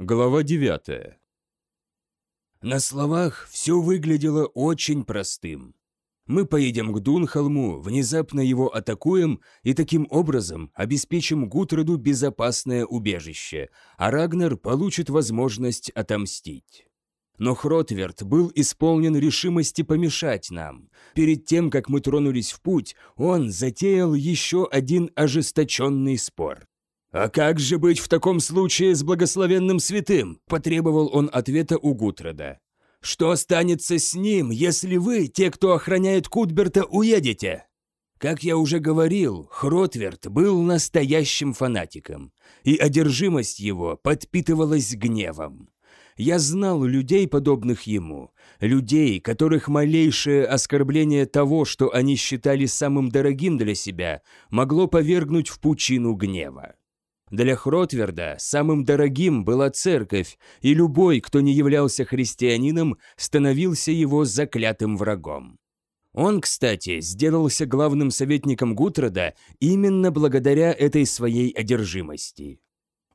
Глава 9 На словах все выглядело очень простым. Мы поедем к Дунхолму, внезапно его атакуем и таким образом обеспечим Гутроду безопасное убежище, а Рагнар получит возможность отомстить. Но Хротверд был исполнен решимости помешать нам. Перед тем, как мы тронулись в путь, он затеял еще один ожесточенный спор. «А как же быть в таком случае с благословенным святым?» – потребовал он ответа у Гутрода. «Что останется с ним, если вы, те, кто охраняет Кутберта, уедете?» Как я уже говорил, Хротверд был настоящим фанатиком, и одержимость его подпитывалась гневом. Я знал людей, подобных ему, людей, которых малейшее оскорбление того, что они считали самым дорогим для себя, могло повергнуть в пучину гнева. Для Хротверда самым дорогим была церковь, и любой, кто не являлся христианином, становился его заклятым врагом. Он, кстати, сделался главным советником Гутрода именно благодаря этой своей одержимости.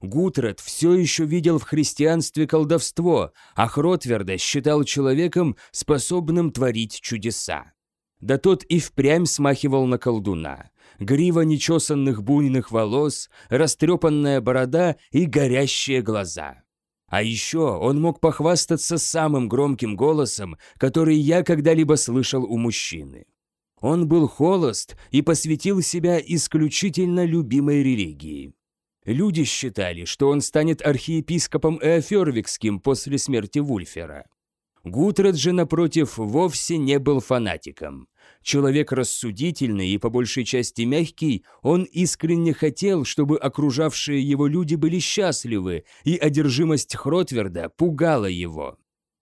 Гутрод все еще видел в христианстве колдовство, а Хротверда считал человеком, способным творить чудеса. Да тот и впрямь смахивал на колдуна грива нечесанных буйных волос, растрепанная борода и горящие глаза. А еще он мог похвастаться самым громким голосом, который я когда-либо слышал у мужчины. Он был холост и посвятил себя исключительно любимой религии. Люди считали, что он станет архиепископом Эофервикским после смерти Вульфера. Гутред же, напротив, вовсе не был фанатиком. Человек рассудительный и по большей части мягкий, он искренне хотел, чтобы окружавшие его люди были счастливы, и одержимость Хротверда пугала его.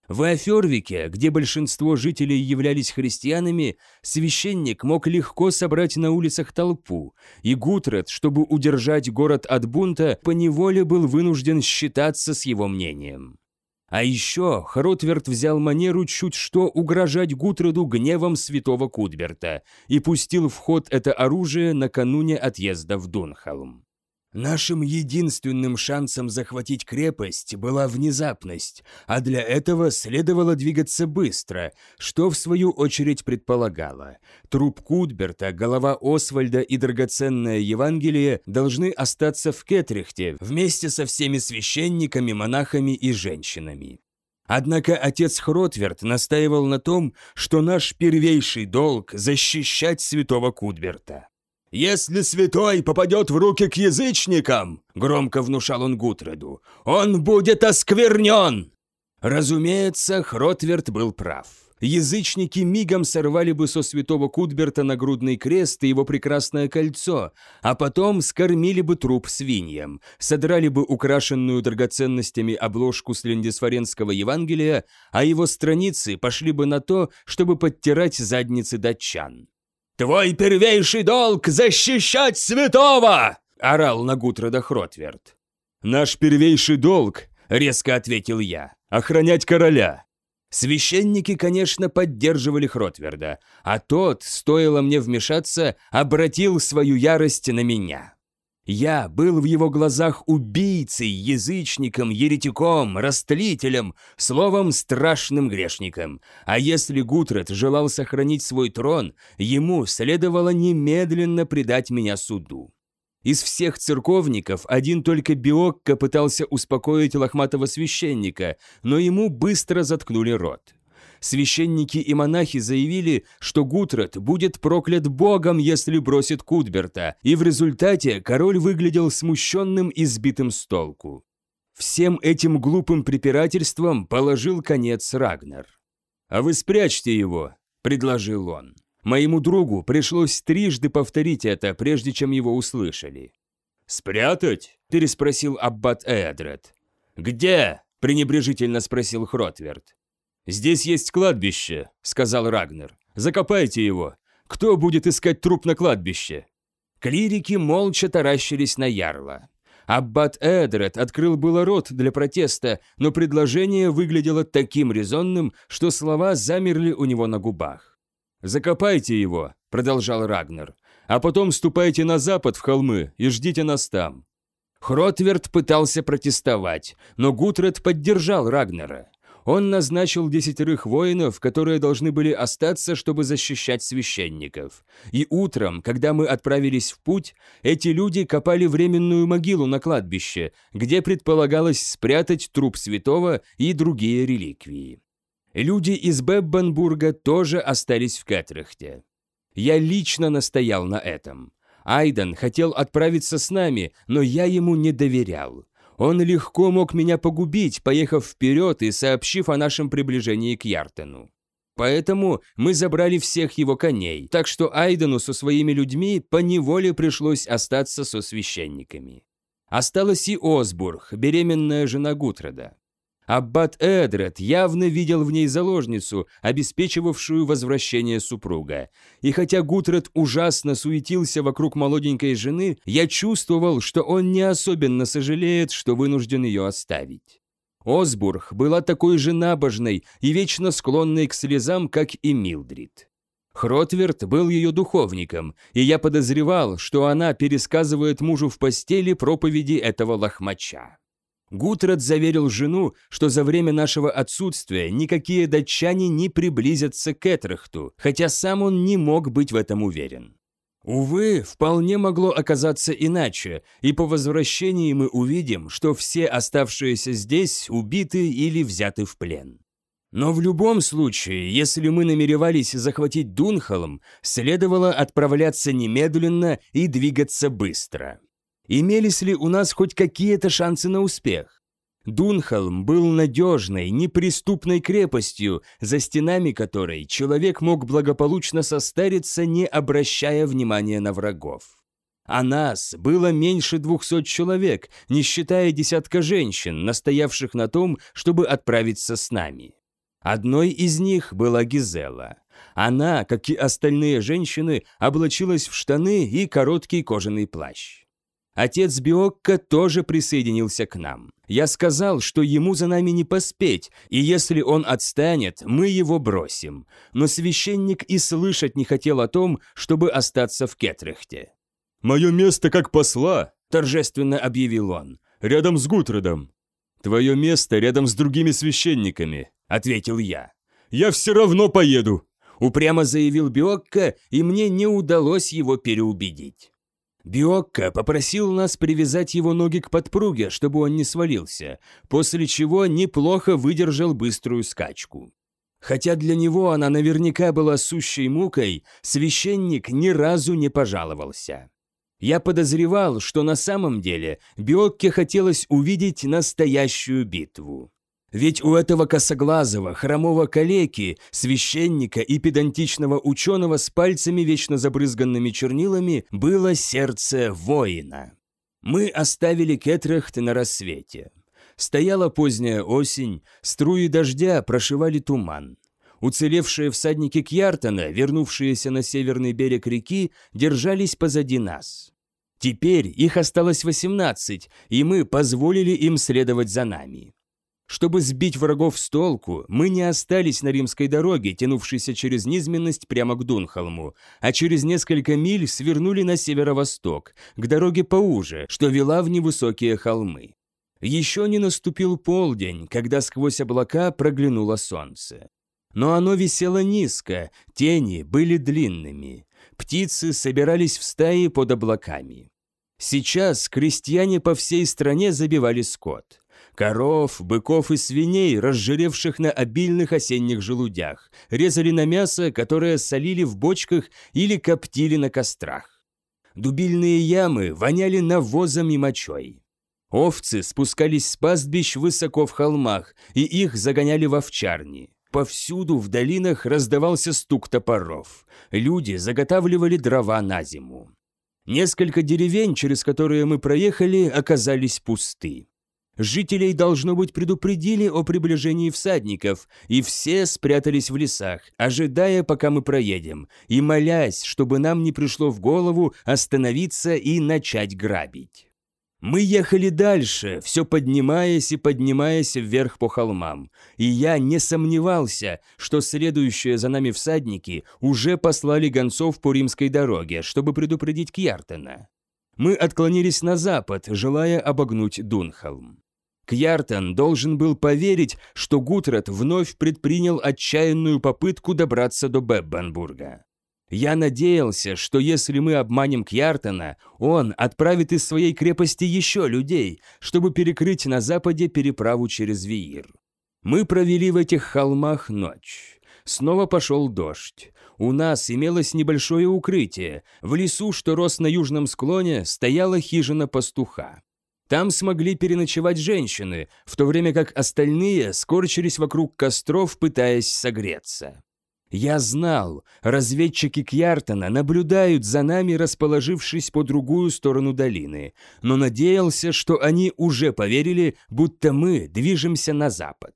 В Афервике, где большинство жителей являлись христианами, священник мог легко собрать на улицах толпу, и Гутред, чтобы удержать город от бунта, поневоле был вынужден считаться с его мнением. А еще Хротверд взял манеру чуть что угрожать Гутреду гневом святого Кудберта и пустил в ход это оружие накануне отъезда в Дунхолм. Нашим единственным шансом захватить крепость была внезапность, а для этого следовало двигаться быстро, что в свою очередь предполагало. Труп Кудберта, голова Освальда и драгоценное Евангелие должны остаться в Кетрихте вместе со всеми священниками, монахами и женщинами. Однако отец Хротверд настаивал на том, что наш первейший долг – защищать святого Кудберта. «Если святой попадет в руки к язычникам», — громко внушал он Гутреду, — «он будет осквернен!» Разумеется, Хротверд был прав. Язычники мигом сорвали бы со святого Кудберта нагрудный крест и его прекрасное кольцо, а потом скормили бы труп свиньям, содрали бы украшенную драгоценностями обложку с Линдисфоренского Евангелия, а его страницы пошли бы на то, чтобы подтирать задницы датчан. «Твой первейший долг — защищать святого!» — орал на Гутрода Хротверд. «Наш первейший долг», — резко ответил я, — «охранять короля». Священники, конечно, поддерживали Хротверда, а тот, стоило мне вмешаться, обратил свою ярость на меня. Я был в его глазах убийцей, язычником, еретиком, растлителем, словом, страшным грешником. А если Гутред желал сохранить свой трон, ему следовало немедленно предать меня суду. Из всех церковников один только Биокко пытался успокоить лохматого священника, но ему быстро заткнули рот. Священники и монахи заявили, что Гутред будет проклят богом, если бросит Кудберта, и в результате король выглядел смущенным и сбитым с толку. Всем этим глупым препирательствам положил конец Рагнар. «А вы спрячьте его», — предложил он. Моему другу пришлось трижды повторить это, прежде чем его услышали. «Спрятать?» – переспросил Аббат Эдред. «Где?» – пренебрежительно спросил Хротверд. «Здесь есть кладбище», — сказал Рагнер. «Закопайте его. Кто будет искать труп на кладбище?» Клирики молча таращились на ярла. Аббат Эдред открыл было рот для протеста, но предложение выглядело таким резонным, что слова замерли у него на губах. «Закопайте его», — продолжал Рагнер, «а потом ступайте на запад в холмы и ждите нас там». Хротверд пытался протестовать, но Гутред поддержал Рагнера. Он назначил десятерых воинов, которые должны были остаться, чтобы защищать священников. И утром, когда мы отправились в путь, эти люди копали временную могилу на кладбище, где предполагалось спрятать труп святого и другие реликвии. Люди из Беббенбурга тоже остались в Кетрехте. Я лично настоял на этом. Айден хотел отправиться с нами, но я ему не доверял. Он легко мог меня погубить, поехав вперед и сообщив о нашем приближении к Яртену. Поэтому мы забрали всех его коней, так что Айдену со своими людьми поневоле пришлось остаться со священниками. Осталась и Осбург, беременная жена Гутреда. Аббат Эдред явно видел в ней заложницу, обеспечивавшую возвращение супруга. И хотя Гутред ужасно суетился вокруг молоденькой жены, я чувствовал, что он не особенно сожалеет, что вынужден ее оставить. Осбург была такой же набожной и вечно склонной к слезам, как и Милдрид. Хротверд был ее духовником, и я подозревал, что она пересказывает мужу в постели проповеди этого лохмача. Гутред заверил жену, что за время нашего отсутствия никакие датчане не приблизятся к Этрехту, хотя сам он не мог быть в этом уверен. Увы, вполне могло оказаться иначе, и по возвращении мы увидим, что все оставшиеся здесь убиты или взяты в плен. Но в любом случае, если мы намеревались захватить Дунхолм, следовало отправляться немедленно и двигаться быстро. Имелись ли у нас хоть какие-то шансы на успех? Дунхолм был надежной, неприступной крепостью, за стенами которой человек мог благополучно состариться, не обращая внимания на врагов. А нас было меньше двухсот человек, не считая десятка женщин, настоявших на том, чтобы отправиться с нами. Одной из них была Гизела. Она, как и остальные женщины, облачилась в штаны и короткий кожаный плащ. Отец Биокко тоже присоединился к нам. Я сказал, что ему за нами не поспеть, и если он отстанет, мы его бросим. Но священник и слышать не хотел о том, чтобы остаться в Кетрехте. «Мое место как посла», – торжественно объявил он, – «рядом с Гутродом». «Твое место рядом с другими священниками», – ответил я. «Я все равно поеду», – упрямо заявил Биокко, и мне не удалось его переубедить. Биокко попросил нас привязать его ноги к подпруге, чтобы он не свалился, после чего неплохо выдержал быструю скачку. Хотя для него она наверняка была сущей мукой, священник ни разу не пожаловался. Я подозревал, что на самом деле Биокке хотелось увидеть настоящую битву. Ведь у этого косоглазого, хромого калеки, священника и педантичного ученого с пальцами, вечно забрызганными чернилами, было сердце воина. Мы оставили Кетрехт на рассвете. Стояла поздняя осень, струи дождя прошивали туман. Уцелевшие всадники Кьяртона, вернувшиеся на северный берег реки, держались позади нас. Теперь их осталось 18, и мы позволили им следовать за нами. Чтобы сбить врагов с толку, мы не остались на римской дороге, тянувшейся через низменность прямо к Дунхолму, а через несколько миль свернули на северо-восток, к дороге поуже, что вела в невысокие холмы. Еще не наступил полдень, когда сквозь облака проглянуло солнце. Но оно висело низко, тени были длинными. Птицы собирались в стаи под облаками. Сейчас крестьяне по всей стране забивали скот коров, быков и свиней, разжиревших на обильных осенних желудях, резали на мясо, которое солили в бочках или коптили на кострах. Дубильные ямы воняли навозом и мочой. Овцы спускались с пастбищ высоко в холмах, и их загоняли в овчарни. Повсюду в долинах раздавался стук топоров. Люди заготавливали дрова на зиму. Несколько деревень, через которые мы проехали, оказались пусты. Жителей, должно быть, предупредили о приближении всадников, и все спрятались в лесах, ожидая, пока мы проедем, и молясь, чтобы нам не пришло в голову остановиться и начать грабить. Мы ехали дальше, все поднимаясь и поднимаясь вверх по холмам, и я не сомневался, что следующие за нами всадники уже послали гонцов по римской дороге, чтобы предупредить Кьяртена. Мы отклонились на запад, желая обогнуть Дунхолм. Кьяртон должен был поверить, что Гутрат вновь предпринял отчаянную попытку добраться до Беббенбурга. Я надеялся, что если мы обманем Кьяртона, он отправит из своей крепости еще людей, чтобы перекрыть на западе переправу через Виир. Мы провели в этих холмах ночь. Снова пошел дождь. У нас имелось небольшое укрытие. В лесу, что рос на южном склоне, стояла хижина пастуха. Там смогли переночевать женщины, в то время как остальные скорчились вокруг костров, пытаясь согреться. Я знал, разведчики Кьяртона наблюдают за нами, расположившись по другую сторону долины, но надеялся, что они уже поверили, будто мы движемся на запад.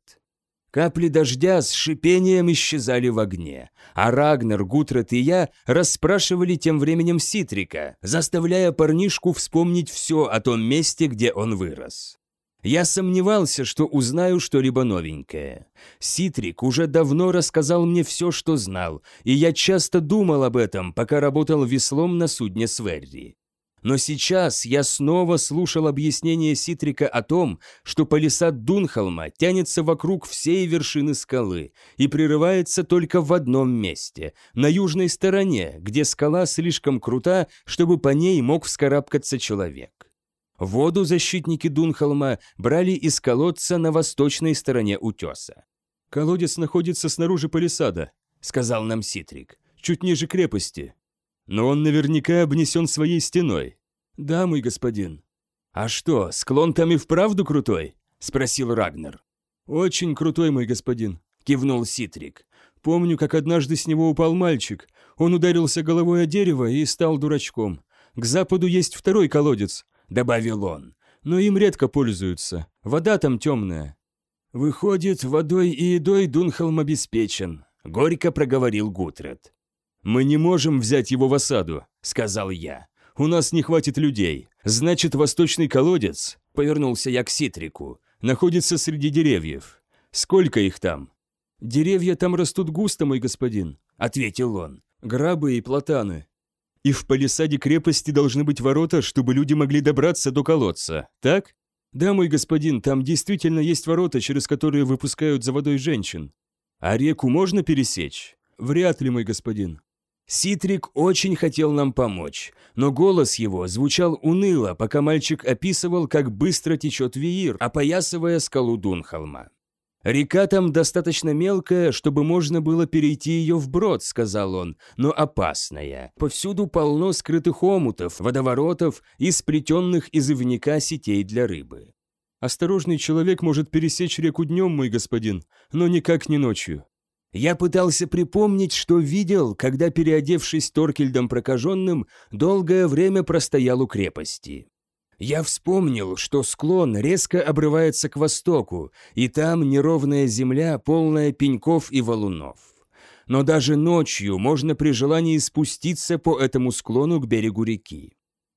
Капли дождя с шипением исчезали в огне, а Рагнер, Гутрат и я расспрашивали тем временем Ситрика, заставляя парнишку вспомнить все о том месте, где он вырос. Я сомневался, что узнаю что-либо новенькое. Ситрик уже давно рассказал мне все, что знал, и я часто думал об этом, пока работал веслом на судне Сверри. Но сейчас я снова слушал объяснение Ситрика о том, что палисад Дунхолма тянется вокруг всей вершины скалы и прерывается только в одном месте, на южной стороне, где скала слишком крута, чтобы по ней мог вскарабкаться человек. Воду защитники Дунхолма брали из колодца на восточной стороне утеса. «Колодец находится снаружи палисада», — сказал нам Ситрик, — «чуть ниже крепости. Но он наверняка обнесен своей стеной. Да, мой господин. А что, склон там и вправду крутой? Спросил Рагнер. Очень крутой, мой господин, кивнул Ситрик. Помню, как однажды с него упал мальчик. Он ударился головой о дерево и стал дурачком. К западу есть второй колодец, добавил он. Но им редко пользуются. Вода там темная. Выходит, водой и едой Дунхолм обеспечен, горько проговорил Гутред. «Мы не можем взять его в осаду», — сказал я. «У нас не хватит людей. Значит, восточный колодец», — повернулся я к Ситрику, — «находится среди деревьев. Сколько их там?» «Деревья там растут густо, мой господин», — ответил он. «Грабы и платаны. И в палисаде крепости должны быть ворота, чтобы люди могли добраться до колодца, так?» «Да, мой господин, там действительно есть ворота, через которые выпускают за водой женщин. А реку можно пересечь?» «Вряд ли, мой господин». Ситрик очень хотел нам помочь, но голос его звучал уныло, пока мальчик описывал, как быстро течет Виир, опоясывая скалу Дунхолма. «Река там достаточно мелкая, чтобы можно было перейти ее вброд», — сказал он, — «но опасная. Повсюду полно скрытых омутов, водоворотов и сплетенных из ивника сетей для рыбы». «Осторожный человек может пересечь реку днем, мой господин, но никак не ночью. Я пытался припомнить, что видел, когда, переодевшись Торкельдом прокаженным, долгое время простоял у крепости. Я вспомнил, что склон резко обрывается к востоку, и там неровная земля, полная пеньков и валунов. Но даже ночью можно при желании спуститься по этому склону к берегу реки.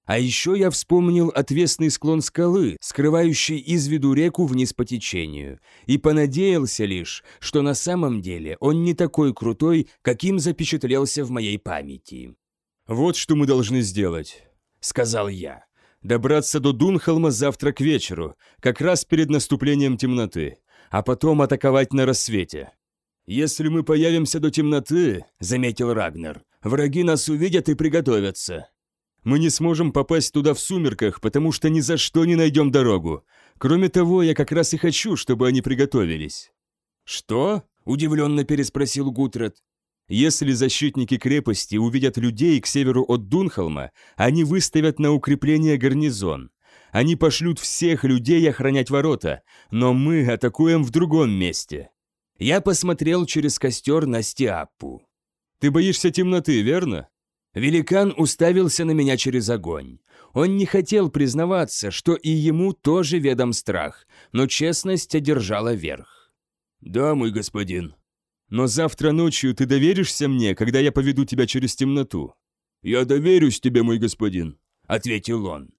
А еще я вспомнил отвесный склон скалы, скрывающий из виду реку вниз по течению, и понадеялся лишь, что на самом деле он не такой крутой, каким запечатлелся в моей памяти. «Вот что мы должны сделать», — сказал я. «Добраться до Дунхолма завтра к вечеру, как раз перед наступлением темноты, а потом атаковать на рассвете». «Если мы появимся до темноты», — заметил Рагнер, — «враги нас увидят и приготовятся». Мы не сможем попасть туда в сумерках, потому что ни за что не найдем дорогу. Кроме того, я как раз и хочу, чтобы они приготовились». «Что?» – удивленно переспросил Гутред. «Если защитники крепости увидят людей к северу от Дунхолма, они выставят на укрепление гарнизон. Они пошлют всех людей охранять ворота, но мы атакуем в другом месте». Я посмотрел через костер на Стиаппу. «Ты боишься темноты, верно?» Великан уставился на меня через огонь. Он не хотел признаваться, что и ему тоже ведом страх, но честность одержала верх. «Да, мой господин. Но завтра ночью ты доверишься мне, когда я поведу тебя через темноту?» «Я доверюсь тебе, мой господин», — ответил он.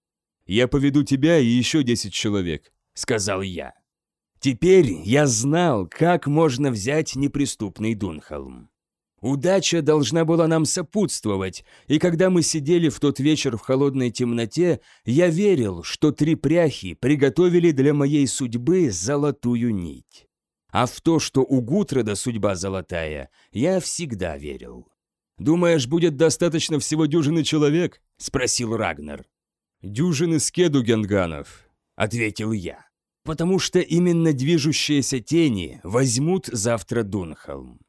«Я поведу тебя и еще десять человек», — сказал я. Теперь я знал, как можно взять неприступный Дунхолм. Удача должна была нам сопутствовать, и когда мы сидели в тот вечер в холодной темноте, я верил, что три пряхи приготовили для моей судьбы золотую нить. А в то, что у Гутрода судьба золотая, я всегда верил. «Думаешь, будет достаточно всего дюжины человек?» – спросил Рагнар. «Дюжины скедугенганов», – ответил я. «Потому что именно движущиеся тени возьмут завтра Дунхолм.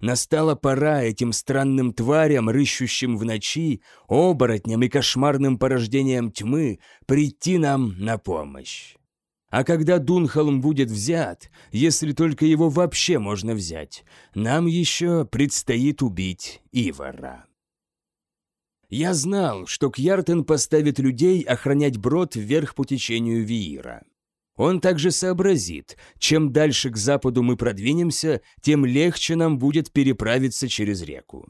Настала пора этим странным тварям, рыщущим в ночи, оборотням и кошмарным порождениям тьмы, прийти нам на помощь. А когда Дунхолм будет взят, если только его вообще можно взять, нам еще предстоит убить Ивара. Я знал, что Кьяртен поставит людей охранять брод вверх по течению Виира. Он также сообразит, чем дальше к западу мы продвинемся, тем легче нам будет переправиться через реку.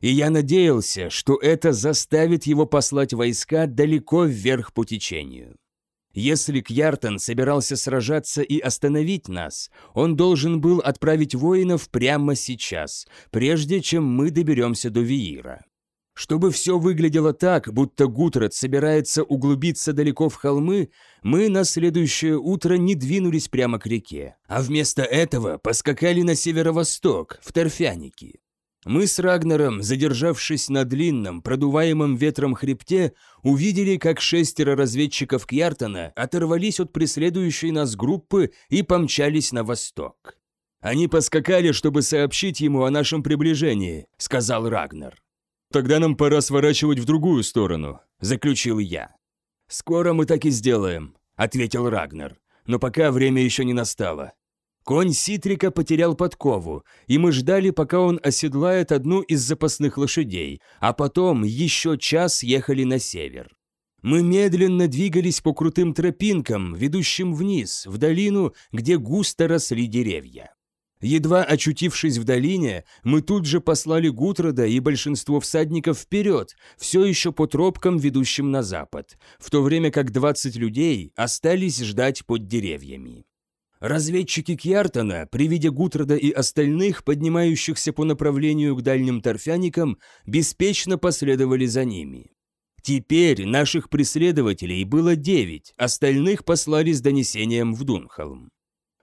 И я надеялся, что это заставит его послать войска далеко вверх по течению. Если Кьяртон собирался сражаться и остановить нас, он должен был отправить воинов прямо сейчас, прежде чем мы доберемся до Виира. Чтобы все выглядело так, будто Гутред собирается углубиться далеко в холмы, мы на следующее утро не двинулись прямо к реке, а вместо этого поскакали на северо-восток, в Торфяники. Мы с Рагнером, задержавшись на длинном, продуваемом ветром хребте, увидели, как шестеро разведчиков Кьяртона оторвались от преследующей нас группы и помчались на восток. «Они поскакали, чтобы сообщить ему о нашем приближении», — сказал Рагнер. «Тогда нам пора сворачивать в другую сторону», – заключил я. «Скоро мы так и сделаем», – ответил Рагнар. «Но пока время еще не настало». Конь Ситрика потерял подкову, и мы ждали, пока он оседлает одну из запасных лошадей, а потом еще час ехали на север. Мы медленно двигались по крутым тропинкам, ведущим вниз, в долину, где густо росли деревья. Едва очутившись в долине, мы тут же послали Гутрода и большинство всадников вперед, все еще по тропкам, ведущим на запад, в то время как 20 людей остались ждать под деревьями. Разведчики Кьяртона, при виде Гутрода и остальных, поднимающихся по направлению к дальним торфяникам, беспечно последовали за ними. Теперь наших преследователей было девять, остальных послали с донесением в Дунхолм.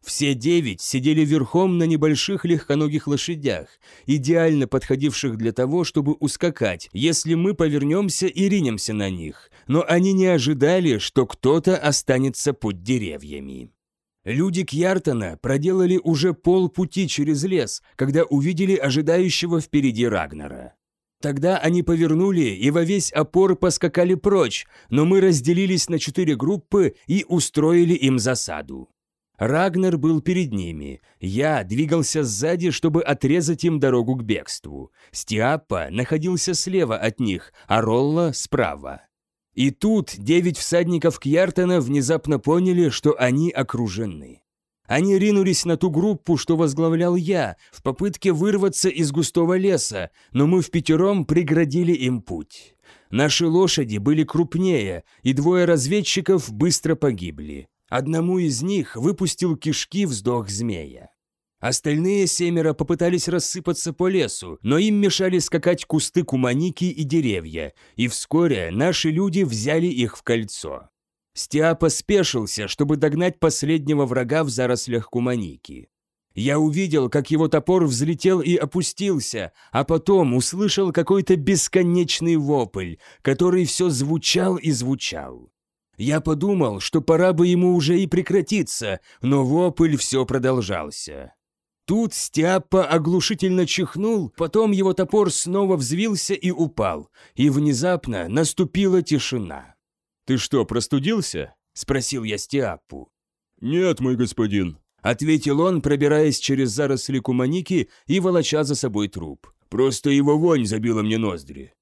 Все девять сидели верхом на небольших легконогих лошадях, идеально подходивших для того, чтобы ускакать, если мы повернемся и ринемся на них, но они не ожидали, что кто-то останется под деревьями. Люди Кьяртона проделали уже полпути через лес, когда увидели ожидающего впереди Рагнара. Тогда они повернули и во весь опор поскакали прочь, но мы разделились на четыре группы и устроили им засаду. Рагнер был перед ними. Я двигался сзади, чтобы отрезать им дорогу к бегству. Стиаппа находился слева от них, а Ролла справа. И тут девять всадников Кьяртона внезапно поняли, что они окружены. Они ринулись на ту группу, что возглавлял я, в попытке вырваться из густого леса, но мы в пятером преградили им путь. Наши лошади были крупнее, и двое разведчиков быстро погибли. Одному из них выпустил кишки вздох змея. Остальные семеро попытались рассыпаться по лесу, но им мешали скакать кусты куманики и деревья, и вскоре наши люди взяли их в кольцо. Стиапа спешился, чтобы догнать последнего врага в зарослях куманики. Я увидел, как его топор взлетел и опустился, а потом услышал какой-то бесконечный вопль, который все звучал и звучал. Я подумал, что пора бы ему уже и прекратиться, но вопль все продолжался. Тут Стяпа оглушительно чихнул, потом его топор снова взвился и упал, и внезапно наступила тишина. «Ты что, простудился?» – спросил я Стиаппу. «Нет, мой господин», – ответил он, пробираясь через заросли куманики и волоча за собой труп. «Просто его вонь забила мне ноздри».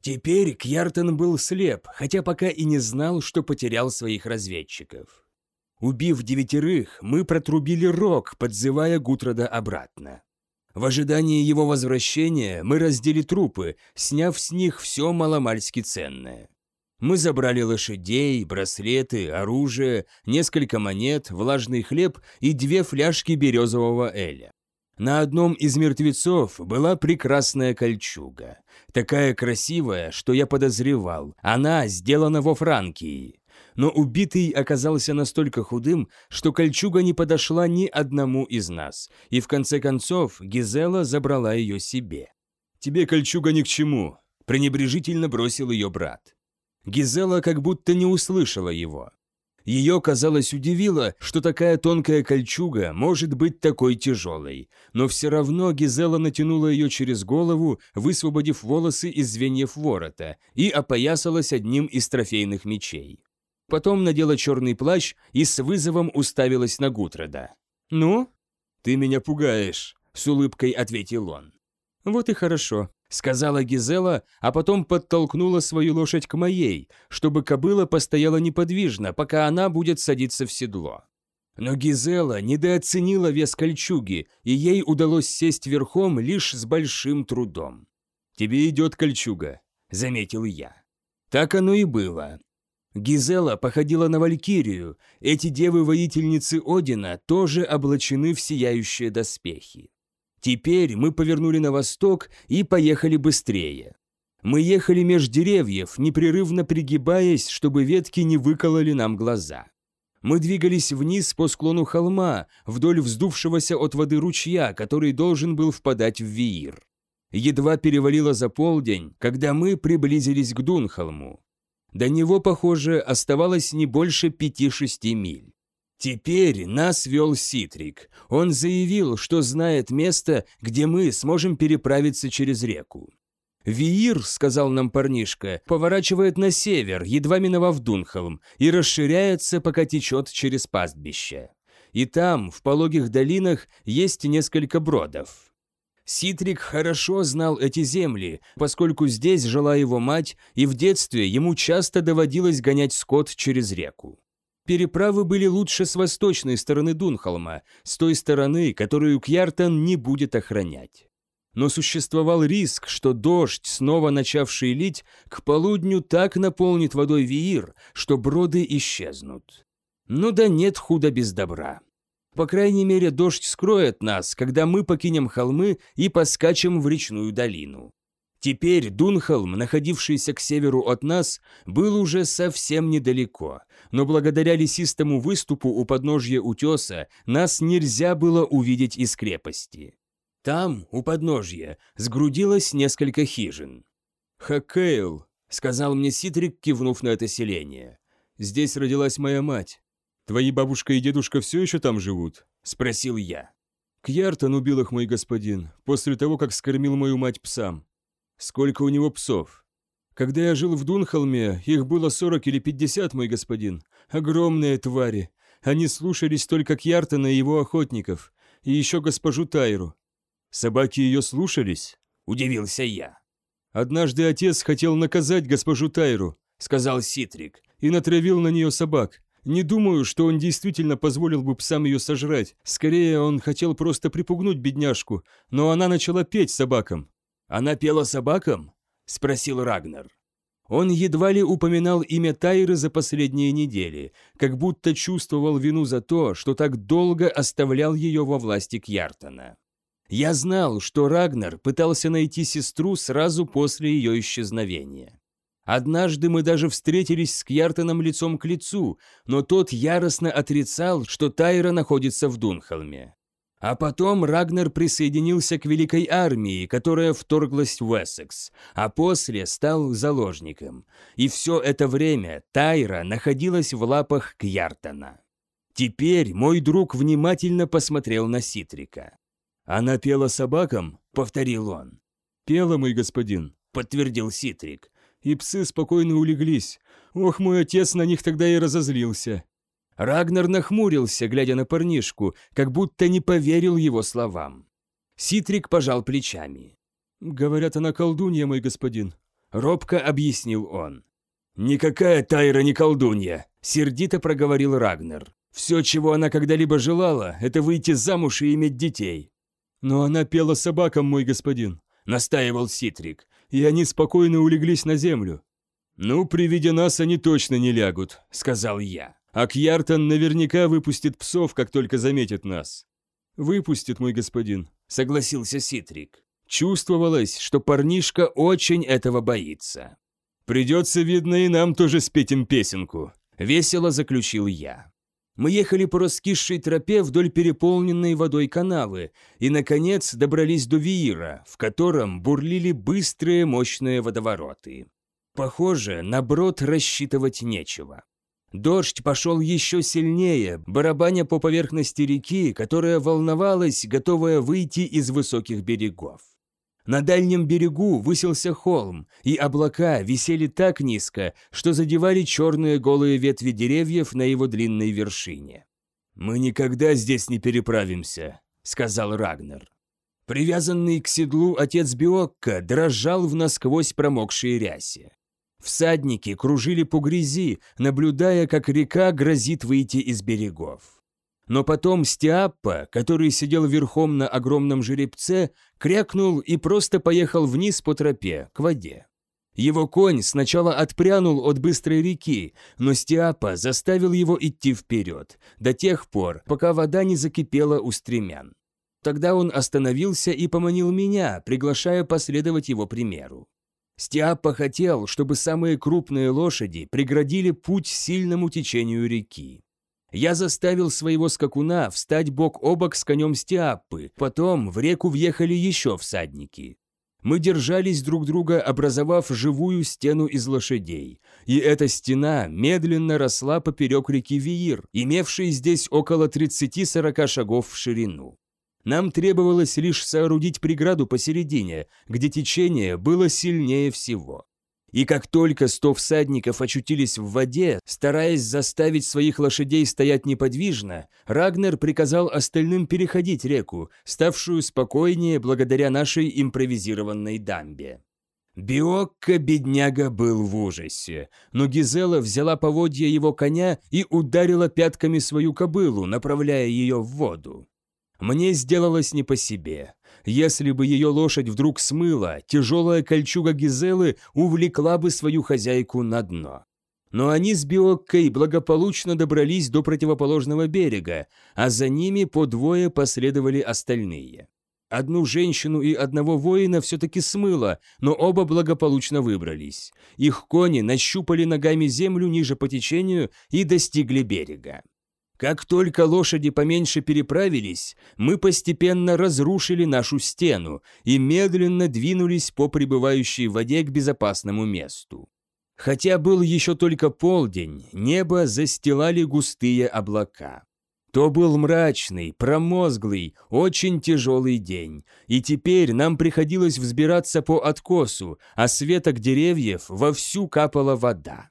Теперь Кьяртон был слеп, хотя пока и не знал, что потерял своих разведчиков. Убив девятерых, мы протрубили рог, подзывая Гутрода обратно. В ожидании его возвращения мы раздели трупы, сняв с них все маломальски ценное. Мы забрали лошадей, браслеты, оружие, несколько монет, влажный хлеб и две фляжки березового эля. На одном из мертвецов была прекрасная кольчуга. Такая красивая, что я подозревал, она сделана во Франкии. Но убитый оказался настолько худым, что кольчуга не подошла ни одному из нас, и в конце концов Гизела забрала ее себе. «Тебе кольчуга ни к чему», – пренебрежительно бросил ее брат. Гизела как будто не услышала его. Ее, казалось, удивило, что такая тонкая кольчуга может быть такой тяжелой, но все равно Гизела натянула ее через голову, высвободив волосы из звеньев ворота, и опоясалась одним из трофейных мечей. Потом надела черный плащ и с вызовом уставилась на Гутреда. «Ну?» «Ты меня пугаешь», — с улыбкой ответил он. «Вот и хорошо сказала Гизела, а потом подтолкнула свою лошадь к моей, чтобы кобыла постояла неподвижно, пока она будет садиться в седло. Но Гизела недооценила вес кольчуги, и ей удалось сесть верхом лишь с большим трудом. «Тебе идет кольчуга», — заметил я. Так оно и было. Гизела походила на валькирию, эти девы-воительницы Одина тоже облачены в сияющие доспехи. Теперь мы повернули на восток и поехали быстрее. Мы ехали меж деревьев, непрерывно пригибаясь, чтобы ветки не выкололи нам глаза. Мы двигались вниз по склону холма, вдоль вздувшегося от воды ручья, который должен был впадать в Виир. Едва перевалило за полдень, когда мы приблизились к Дунхолму. До него, похоже, оставалось не больше пяти-шести миль. Теперь нас вел Ситрик. Он заявил, что знает место, где мы сможем переправиться через реку. «Виир», — сказал нам парнишка, — поворачивает на север, едва миновав Дунхолм, и расширяется, пока течет через пастбище. И там, в пологих долинах, есть несколько бродов. Ситрик хорошо знал эти земли, поскольку здесь жила его мать, и в детстве ему часто доводилось гонять скот через реку. Переправы были лучше с восточной стороны Дунхолма, с той стороны, которую Кьяртан не будет охранять. Но существовал риск, что дождь, снова начавший лить, к полудню так наполнит водой Виир, что броды исчезнут. Ну да нет худа без добра. По крайней мере, дождь скроет нас, когда мы покинем холмы и поскачем в речную долину. Теперь Дунхолм, находившийся к северу от нас, был уже совсем недалеко, но благодаря лесистому выступу у подножья утеса нас нельзя было увидеть из крепости. Там, у подножья, сгрудилось несколько хижин. «Хакейл», — сказал мне Ситрик, кивнув на это селение. «Здесь родилась моя мать. Твои бабушка и дедушка все еще там живут?» — спросил я. Кьяртон убил их, мой господин, после того, как скормил мою мать псам. Сколько у него псов? Когда я жил в Дунхолме, их было 40 или 50, мой господин. Огромные твари. Они слушались только Кьяртона и его охотников, и еще госпожу Тайру. Собаки ее слушались? Удивился я. Однажды отец хотел наказать госпожу Тайру, сказал Ситрик, и натравил на нее собак. Не думаю, что он действительно позволил бы псам ее сожрать. Скорее, он хотел просто припугнуть бедняжку, но она начала петь собакам. «Она пела собакам?» – спросил Рагнар. Он едва ли упоминал имя Тайры за последние недели, как будто чувствовал вину за то, что так долго оставлял ее во власти Кьяртона. Я знал, что Рагнар пытался найти сестру сразу после ее исчезновения. Однажды мы даже встретились с Кьяртоном лицом к лицу, но тот яростно отрицал, что Тайра находится в Дунхолме. А потом Рагнар присоединился к Великой армии, которая вторглась в Эссекс, а после стал заложником. И все это время Тайра находилась в лапах Кьяртона. Теперь мой друг внимательно посмотрел на Ситрика. «Она пела собакам?» — повторил он. «Пела, мой господин», — подтвердил Ситрик. «И псы спокойно улеглись. Ох, мой отец на них тогда и разозлился. Рагнар нахмурился, глядя на парнишку, как будто не поверил его словам. Ситрик пожал плечами. «Говорят, она колдунья, мой господин», — робко объяснил он. «Никакая Тайра не колдунья», — сердито проговорил Рагнар. «Все, чего она когда-либо желала, это выйти замуж и иметь детей». «Но она пела собакам, мой господин», — настаивал Ситрик. «И они спокойно улеглись на землю». «Ну, при виде нас они точно не лягут», — сказал я. А Кьяртон наверняка выпустит псов, как только заметит нас. «Выпустит, мой господин», — согласился Ситрик. Чувствовалось, что парнишка очень этого боится. «Придется, видно, и нам тоже спеть им песенку», — весело заключил я. Мы ехали по раскисшей тропе вдоль переполненной водой канавы и, наконец, добрались до Виира, в котором бурлили быстрые мощные водовороты. Похоже, на брод рассчитывать нечего. Дождь пошел еще сильнее, барабаня по поверхности реки, которая волновалась, готовая выйти из высоких берегов. На дальнем берегу высился холм, и облака висели так низко, что задевали черные голые ветви деревьев на его длинной вершине. «Мы никогда здесь не переправимся», — сказал Рагнер. Привязанный к седлу отец Биокка дрожал в насквозь промокшей рясе. Всадники кружили по грязи, наблюдая, как река грозит выйти из берегов. Но потом Стиаппа, который сидел верхом на огромном жеребце, крякнул и просто поехал вниз по тропе, к воде. Его конь сначала отпрянул от быстрой реки, но Стиапа заставил его идти вперед, до тех пор, пока вода не закипела у стремян. Тогда он остановился и поманил меня, приглашая последовать его примеру. Стиапа хотел, чтобы самые крупные лошади преградили путь сильному течению реки. Я заставил своего скакуна встать бок о бок с конем Стиаппы, потом в реку въехали еще всадники. Мы держались друг друга, образовав живую стену из лошадей, и эта стена медленно росла поперек реки Виир, имевшей здесь около 30-40 шагов в ширину. Нам требовалось лишь соорудить преграду посередине, где течение было сильнее всего. И как только сто всадников очутились в воде, стараясь заставить своих лошадей стоять неподвижно, Рагнер приказал остальным переходить реку, ставшую спокойнее благодаря нашей импровизированной дамбе. Биокко, бедняга, был в ужасе, но Гизела взяла поводья его коня и ударила пятками свою кобылу, направляя ее в воду. Мне сделалось не по себе. Если бы ее лошадь вдруг смыла, тяжелая кольчуга Гизелы увлекла бы свою хозяйку на дно. Но они с Биоккой благополучно добрались до противоположного берега, а за ними по двое последовали остальные. Одну женщину и одного воина все-таки смыло, но оба благополучно выбрались. Их кони нащупали ногами землю ниже по течению и достигли берега. Как только лошади поменьше переправились, мы постепенно разрушили нашу стену и медленно двинулись по прибывающей воде к безопасному месту. Хотя был еще только полдень, небо застилали густые облака. То был мрачный, промозглый, очень тяжелый день, и теперь нам приходилось взбираться по откосу, а с веток деревьев вовсю капала вода.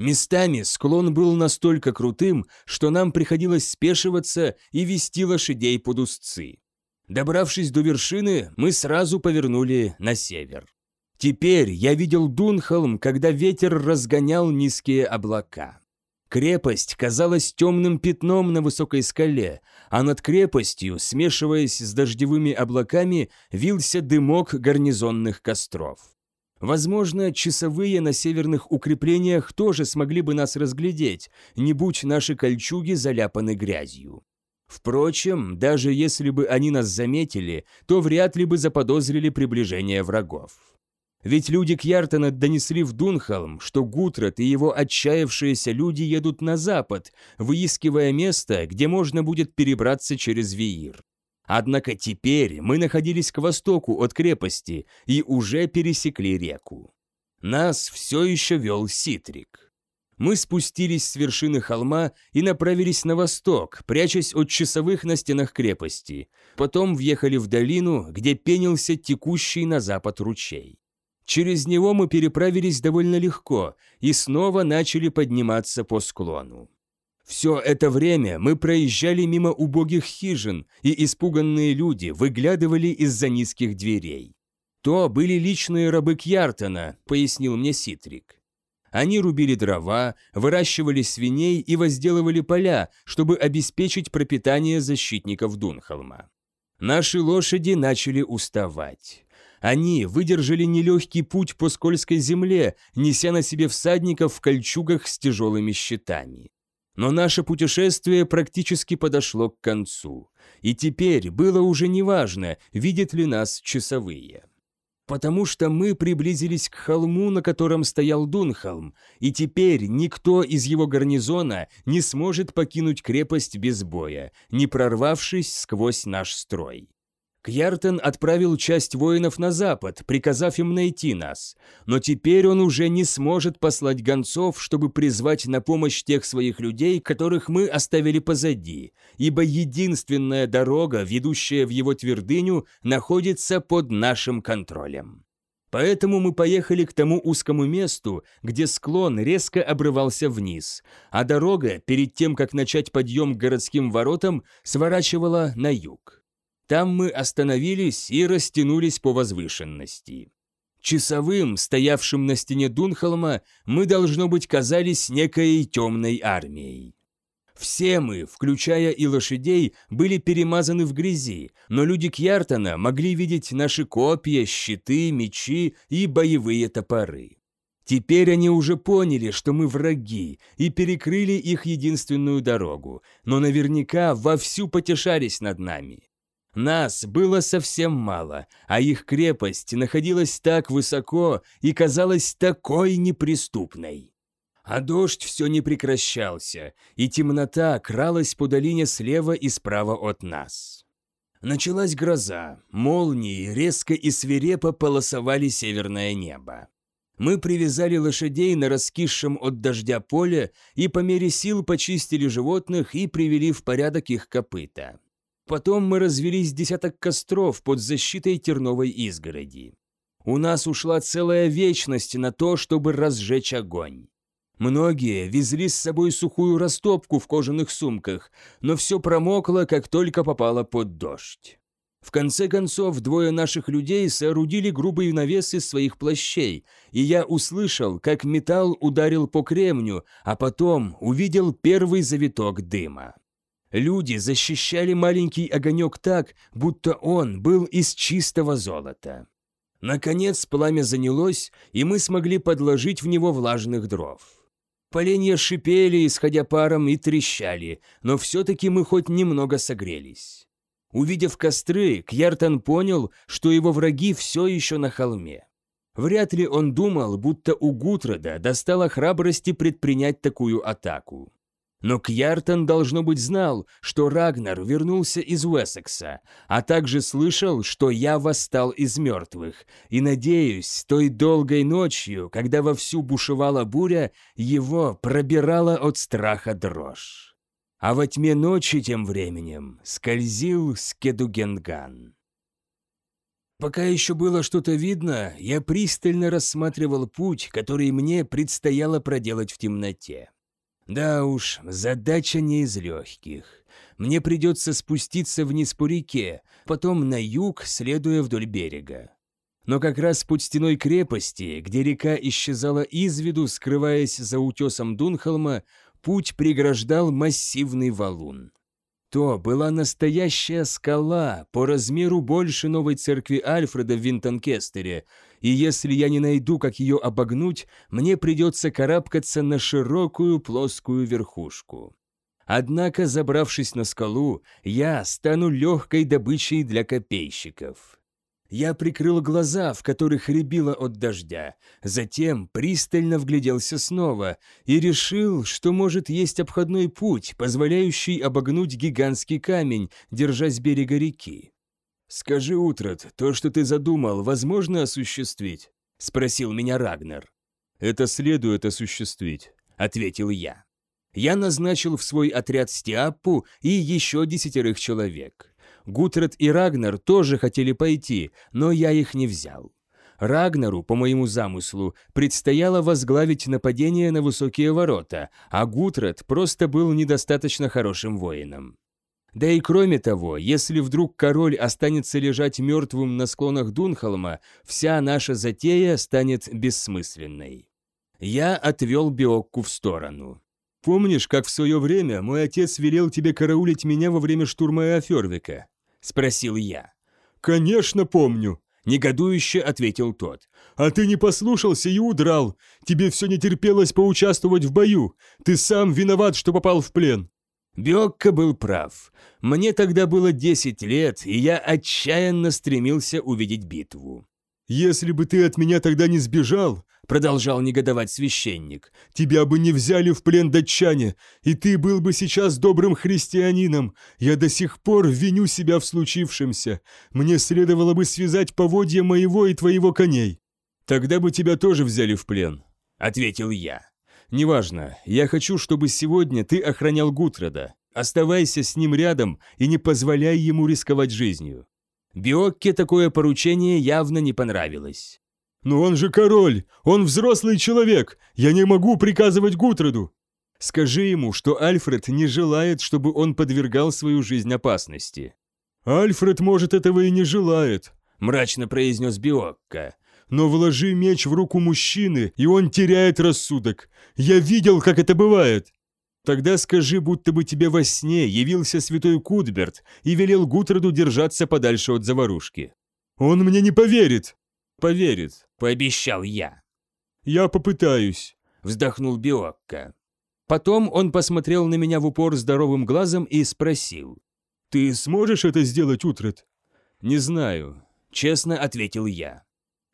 Местами склон был настолько крутым, что нам приходилось спешиваться и вести лошадей под узцы. Добравшись до вершины, мы сразу повернули на север. Теперь я видел Дунхолм, когда ветер разгонял низкие облака. Крепость казалась темным пятном на высокой скале, а над крепостью, смешиваясь с дождевыми облаками, вился дымок гарнизонных костров. Возможно, часовые на северных укреплениях тоже смогли бы нас разглядеть, не будь наши кольчуги заляпаны грязью. Впрочем, даже если бы они нас заметили, то вряд ли бы заподозрили приближение врагов. Ведь люди Кьяртона донесли в Дунхолм, что Гутрат и его отчаявшиеся люди едут на запад, выискивая место, где можно будет перебраться через Виир. Однако теперь мы находились к востоку от крепости и уже пересекли реку. Нас все еще вел Ситрик. Мы спустились с вершины холма и направились на восток, прячась от часовых на стенах крепости. Потом въехали в долину, где пенился текущий на запад ручей. Через него мы переправились довольно легко и снова начали подниматься по склону. Все это время мы проезжали мимо убогих хижин, и испуганные люди выглядывали из-за низких дверей. То были личные рабы Кьяртона, пояснил мне Ситрик. Они рубили дрова, выращивали свиней и возделывали поля, чтобы обеспечить пропитание защитников Дунхолма. Наши лошади начали уставать. Они выдержали нелегкий путь по скользкой земле, неся на себе всадников в кольчугах с тяжелыми щитами. Но наше путешествие практически подошло к концу, и теперь было уже неважно, видят ли нас часовые. Потому что мы приблизились к холму, на котором стоял Дунхолм, и теперь никто из его гарнизона не сможет покинуть крепость без боя, не прорвавшись сквозь наш строй. Кьяртен отправил часть воинов на запад, приказав им найти нас, но теперь он уже не сможет послать гонцов, чтобы призвать на помощь тех своих людей, которых мы оставили позади, ибо единственная дорога, ведущая в его твердыню, находится под нашим контролем. Поэтому мы поехали к тому узкому месту, где склон резко обрывался вниз, а дорога, перед тем, как начать подъем к городским воротам, сворачивала на юг. Там мы остановились и растянулись по возвышенности. Часовым, стоявшим на стене Дунхолма, мы, должно быть, казались некой темной армией. Все мы, включая и лошадей, были перемазаны в грязи, но люди Кьяртона могли видеть наши копья, щиты, мечи и боевые топоры. Теперь они уже поняли, что мы враги, и перекрыли их единственную дорогу, но наверняка вовсю потешались над нами. Нас было совсем мало, а их крепость находилась так высоко и казалась такой неприступной. А дождь все не прекращался, и темнота кралась по долине слева и справа от нас. Началась гроза, молнии резко и свирепо полосовали северное небо. Мы привязали лошадей на раскисшем от дождя поле и по мере сил почистили животных и привели в порядок их копыта. Потом мы развелись десяток костров под защитой терновой изгороди. У нас ушла целая вечность на то, чтобы разжечь огонь. Многие везли с собой сухую растопку в кожаных сумках, но все промокло, как только попало под дождь. В конце концов, двое наших людей соорудили грубые навесы своих плащей, и я услышал, как металл ударил по кремню, а потом увидел первый завиток дыма. Люди защищали маленький огонек так, будто он был из чистого золота. Наконец пламя занялось, и мы смогли подложить в него влажных дров. Поленья шипели, исходя паром, и трещали, но все-таки мы хоть немного согрелись. Увидев костры, Кьяртан понял, что его враги все еще на холме. Вряд ли он думал, будто у Гутрода достало храбрости предпринять такую атаку. Но Кьяртон, должно быть, знал, что Рагнар вернулся из Уэссекса, а также слышал, что я восстал из мертвых, и, надеюсь, той долгой ночью, когда вовсю бушевала буря, его пробирала от страха дрожь. А во тьме ночи тем временем скользил Скедугенган. Пока еще было что-то видно, я пристально рассматривал путь, который мне предстояло проделать в темноте. Да уж, задача не из легких. Мне придется спуститься вниз по реке, потом на юг, следуя вдоль берега. Но как раз под стеной крепости, где река исчезала из виду, скрываясь за утесом Дунхолма, путь преграждал массивный валун. То была настоящая скала, по размеру больше новой церкви Альфреда в Винтонкестере, и если я не найду, как ее обогнуть, мне придется карабкаться на широкую плоскую верхушку. Однако, забравшись на скалу, я стану легкой добычей для копейщиков. Я прикрыл глаза, в которых рябило от дождя, затем пристально вгляделся снова и решил, что может есть обходной путь, позволяющий обогнуть гигантский камень, держась берега реки. «Скажи, Утрат, то, что ты задумал, возможно осуществить?» — спросил меня Рагнер. «Это следует осуществить», — ответил я. Я назначил в свой отряд Стиаппу и еще десятерых человек. Гутред и Рагнар тоже хотели пойти, но я их не взял. Рагнару, по моему замыслу, предстояло возглавить нападение на высокие ворота, а Гутред просто был недостаточно хорошим воином. Да и кроме того, если вдруг король останется лежать мертвым на склонах Дунхолма, вся наша затея станет бессмысленной. Я отвел Биокку в сторону. «Помнишь, как в свое время мой отец велел тебе караулить меня во время штурма Эофервика?» — спросил я. «Конечно помню», — Негодующе ответил тот. «А ты не послушался и удрал. Тебе все не терпелось поучаствовать в бою. Ты сам виноват, что попал в плен». Бёкка был прав. Мне тогда было 10 лет, и я отчаянно стремился увидеть битву. «Если бы ты от меня тогда не сбежал, — продолжал негодовать священник, — тебя бы не взяли в плен датчане, и ты был бы сейчас добрым христианином. Я до сих пор виню себя в случившемся. Мне следовало бы связать поводья моего и твоего коней. Тогда бы тебя тоже взяли в плен», — ответил я. «Неважно, я хочу, чтобы сегодня ты охранял Гутрода. Оставайся с ним рядом и не позволяй ему рисковать жизнью. Биокке такое поручение явно не понравилось. «Но он же король! Он взрослый человек! Я не могу приказывать Гутреду!» «Скажи ему, что Альфред не желает, чтобы он подвергал свою жизнь опасности». «Альфред, может, этого и не желает», — мрачно произнес Биокка. «Но вложи меч в руку мужчины, и он теряет рассудок. Я видел, как это бывает». Тогда скажи, будто бы тебе во сне явился святой Кудберт и велел Гутроду держаться подальше от заварушки. Он мне не поверит. Поверит, пообещал я. Я попытаюсь, вздохнул Биокка. Потом он посмотрел на меня в упор здоровым глазом и спросил. «Ты сможешь это сделать, Утрат?» «Не знаю», — честно ответил я.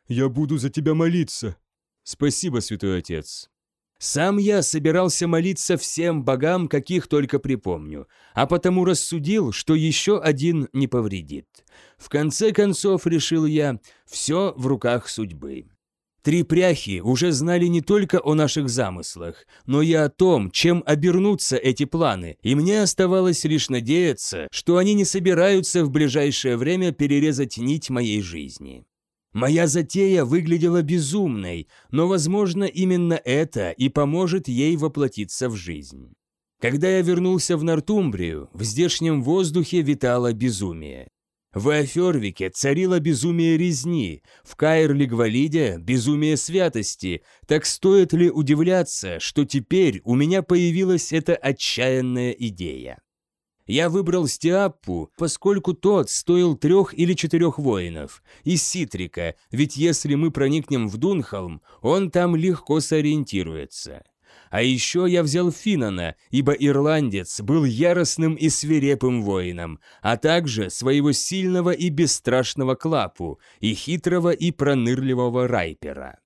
«Я буду за тебя молиться». «Спасибо, святой отец». Сам я собирался молиться всем богам, каких только припомню, а потому рассудил, что еще один не повредит. В конце концов, решил я, все в руках судьбы. Три пряхи уже знали не только о наших замыслах, но и о том, чем обернутся эти планы, и мне оставалось лишь надеяться, что они не собираются в ближайшее время перерезать нить моей жизни. Моя затея выглядела безумной, но, возможно, именно это и поможет ей воплотиться в жизнь. Когда я вернулся в Нортумбрию, в здешнем воздухе витало безумие. В Афервике царило безумие резни, в Каир-Лигвалиде – безумие святости. Так стоит ли удивляться, что теперь у меня появилась эта отчаянная идея? Я выбрал Стиаппу, поскольку тот стоил трех или четырех воинов, из Ситрика, ведь если мы проникнем в Дунхолм, он там легко сориентируется. А еще я взял Финана, ибо ирландец был яростным и свирепым воином, а также своего сильного и бесстрашного Клапу и хитрого и пронырливого Райпера.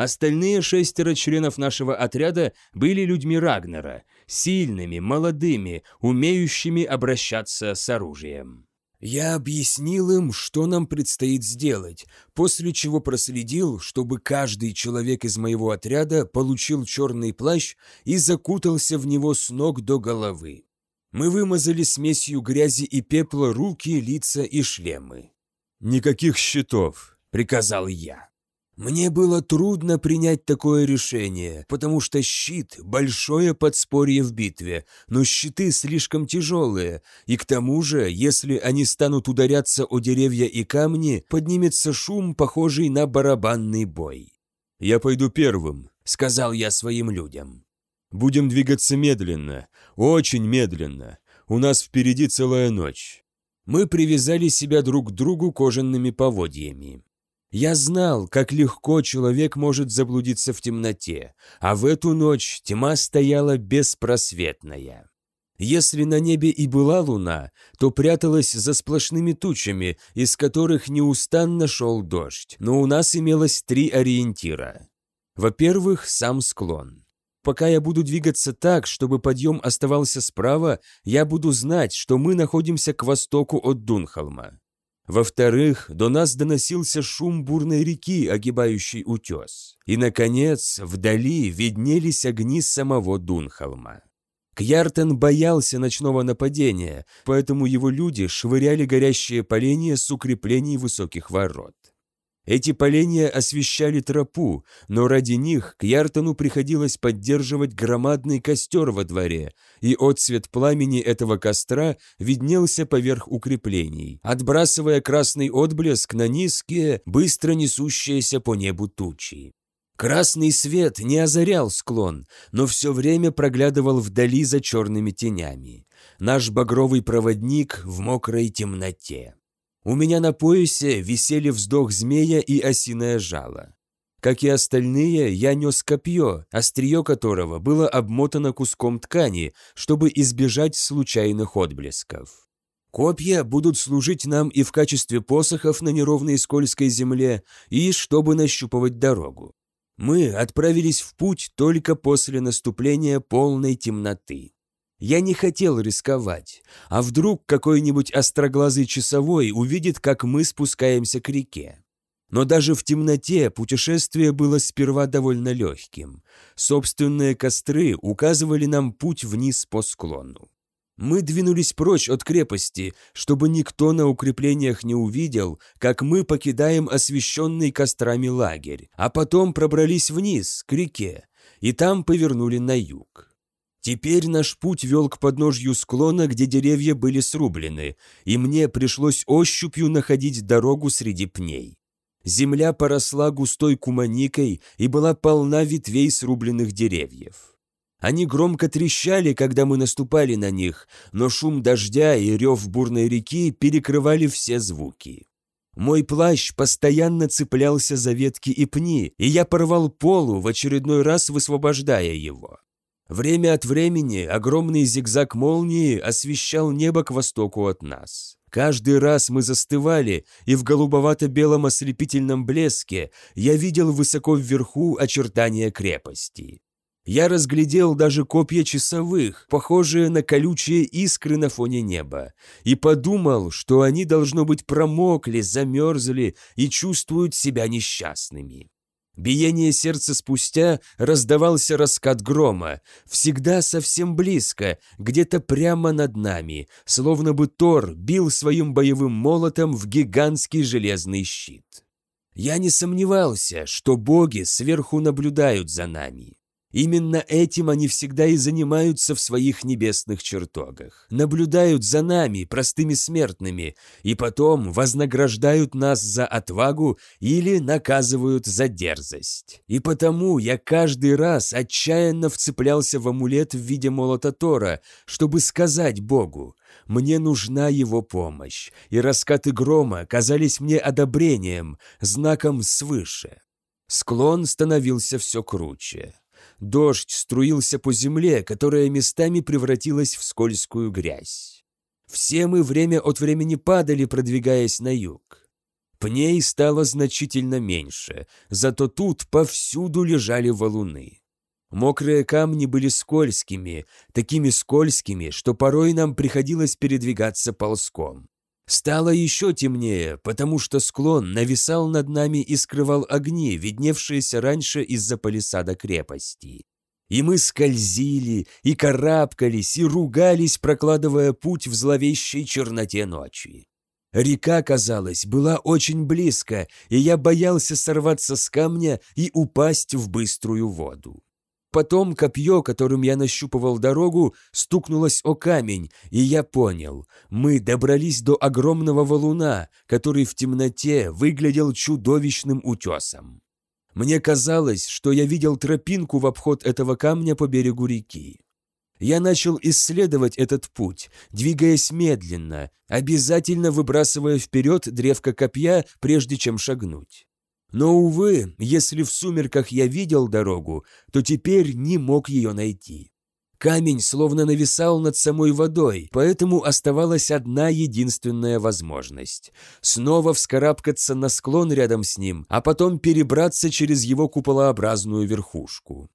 Остальные шестеро членов нашего отряда были людьми Рагнера, сильными, молодыми, умеющими обращаться с оружием. Я объяснил им, что нам предстоит сделать, после чего проследил, чтобы каждый человек из моего отряда получил черный плащ и закутался в него с ног до головы. Мы вымазали смесью грязи и пепла руки, лица и шлемы. «Никаких щитов», — приказал я. Мне было трудно принять такое решение, потому что щит – большое подспорье в битве, но щиты слишком тяжелые, и к тому же, если они станут ударяться о деревья и камни, поднимется шум, похожий на барабанный бой. «Я пойду первым», – сказал я своим людям. «Будем двигаться медленно, очень медленно. У нас впереди целая ночь». Мы привязали себя друг к другу кожаными поводьями. Я знал, как легко человек может заблудиться в темноте, а в эту ночь тьма стояла беспросветная. Если на небе и была луна, то пряталась за сплошными тучами, из которых неустанно шел дождь, но у нас имелось три ориентира. Во-первых, сам склон. Пока я буду двигаться так, чтобы подъем оставался справа, я буду знать, что мы находимся к востоку от Дунхолма. Во-вторых, до нас доносился шум бурной реки, огибающей утес. И, наконец, вдали виднелись огни самого Дунхолма. Кьяртен боялся ночного нападения, поэтому его люди швыряли горящие поленья с укреплений высоких ворот. Эти поленья освещали тропу, но ради них к Яртону приходилось поддерживать громадный костер во дворе, и отсвет пламени этого костра виднелся поверх укреплений, отбрасывая красный отблеск на низкие, быстро несущиеся по небу тучи. Красный свет не озарял склон, но все время проглядывал вдали за черными тенями. Наш багровый проводник в мокрой темноте. У меня на поясе висели вздох змея и осиное жало. Как и остальные, я нес копье, острие которого было обмотано куском ткани, чтобы избежать случайных отблесков. Копья будут служить нам и в качестве посохов на неровной скользкой земле, и чтобы нащупывать дорогу. Мы отправились в путь только после наступления полной темноты. Я не хотел рисковать, а вдруг какой-нибудь остроглазый часовой увидит, как мы спускаемся к реке. Но даже в темноте путешествие было сперва довольно легким. Собственные костры указывали нам путь вниз по склону. Мы двинулись прочь от крепости, чтобы никто на укреплениях не увидел, как мы покидаем освещенный кострами лагерь, а потом пробрались вниз, к реке, и там повернули на юг. Теперь наш путь вел к подножью склона, где деревья были срублены, и мне пришлось ощупью находить дорогу среди пней. Земля поросла густой куманикой и была полна ветвей срубленных деревьев. Они громко трещали, когда мы наступали на них, но шум дождя и рев бурной реки перекрывали все звуки. Мой плащ постоянно цеплялся за ветки и пни, и я порвал полу, в очередной раз высвобождая его. Время от времени огромный зигзаг молнии освещал небо к востоку от нас. Каждый раз мы застывали, и в голубовато-белом ослепительном блеске я видел высоко вверху очертания крепости. Я разглядел даже копья часовых, похожие на колючие искры на фоне неба, и подумал, что они, должно быть, промокли, замерзли и чувствуют себя несчастными. Биение сердца спустя раздавался раскат грома, всегда совсем близко, где-то прямо над нами, словно бы Тор бил своим боевым молотом в гигантский железный щит. Я не сомневался, что боги сверху наблюдают за нами. Именно этим они всегда и занимаются в своих небесных чертогах. Наблюдают за нами, простыми смертными, и потом вознаграждают нас за отвагу или наказывают за дерзость. И потому я каждый раз отчаянно вцеплялся в амулет в виде молота Тора, чтобы сказать Богу, мне нужна его помощь, и раскаты грома казались мне одобрением, знаком свыше. Склон становился все круче. Дождь струился по земле, которая местами превратилась в скользкую грязь. Все мы время от времени падали, продвигаясь на юг. Пней стало значительно меньше, зато тут повсюду лежали валуны. Мокрые камни были скользкими, такими скользкими, что порой нам приходилось передвигаться ползком. Стало еще темнее, потому что склон нависал над нами и скрывал огни, видневшиеся раньше из-за палисада крепости. И мы скользили, и карабкались, и ругались, прокладывая путь в зловещей черноте ночи. Река, казалось, была очень близко, и я боялся сорваться с камня и упасть в быструю воду. Потом копье, которым я нащупывал дорогу, стукнулось о камень, и я понял, мы добрались до огромного валуна, который в темноте выглядел чудовищным утесом. Мне казалось, что я видел тропинку в обход этого камня по берегу реки. Я начал исследовать этот путь, двигаясь медленно, обязательно выбрасывая вперед древко копья, прежде чем шагнуть. Но, увы, если в сумерках я видел дорогу, то теперь не мог ее найти. Камень словно нависал над самой водой, поэтому оставалась одна единственная возможность – снова вскарабкаться на склон рядом с ним, а потом перебраться через его куполообразную верхушку.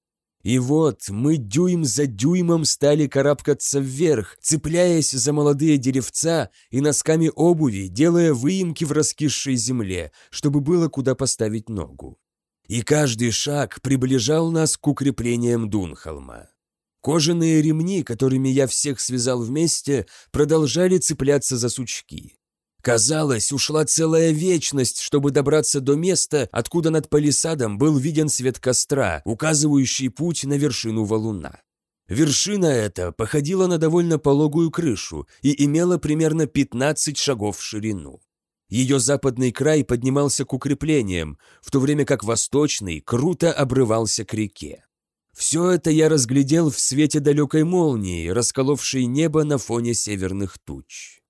И вот мы дюйм за дюймом стали карабкаться вверх, цепляясь за молодые деревца и носками обуви, делая выемки в раскисшей земле, чтобы было куда поставить ногу. И каждый шаг приближал нас к укреплениям Дунхолма. Кожаные ремни, которыми я всех связал вместе, продолжали цепляться за сучки. Казалось, ушла целая вечность, чтобы добраться до места, откуда над палисадом был виден свет костра, указывающий путь на вершину валуна. Вершина эта походила на довольно пологую крышу и имела примерно 15 шагов в ширину. Ее западный край поднимался к укреплениям, в то время как восточный круто обрывался к реке. Все это я разглядел в свете далекой молнии, расколовшей небо на фоне северных туч.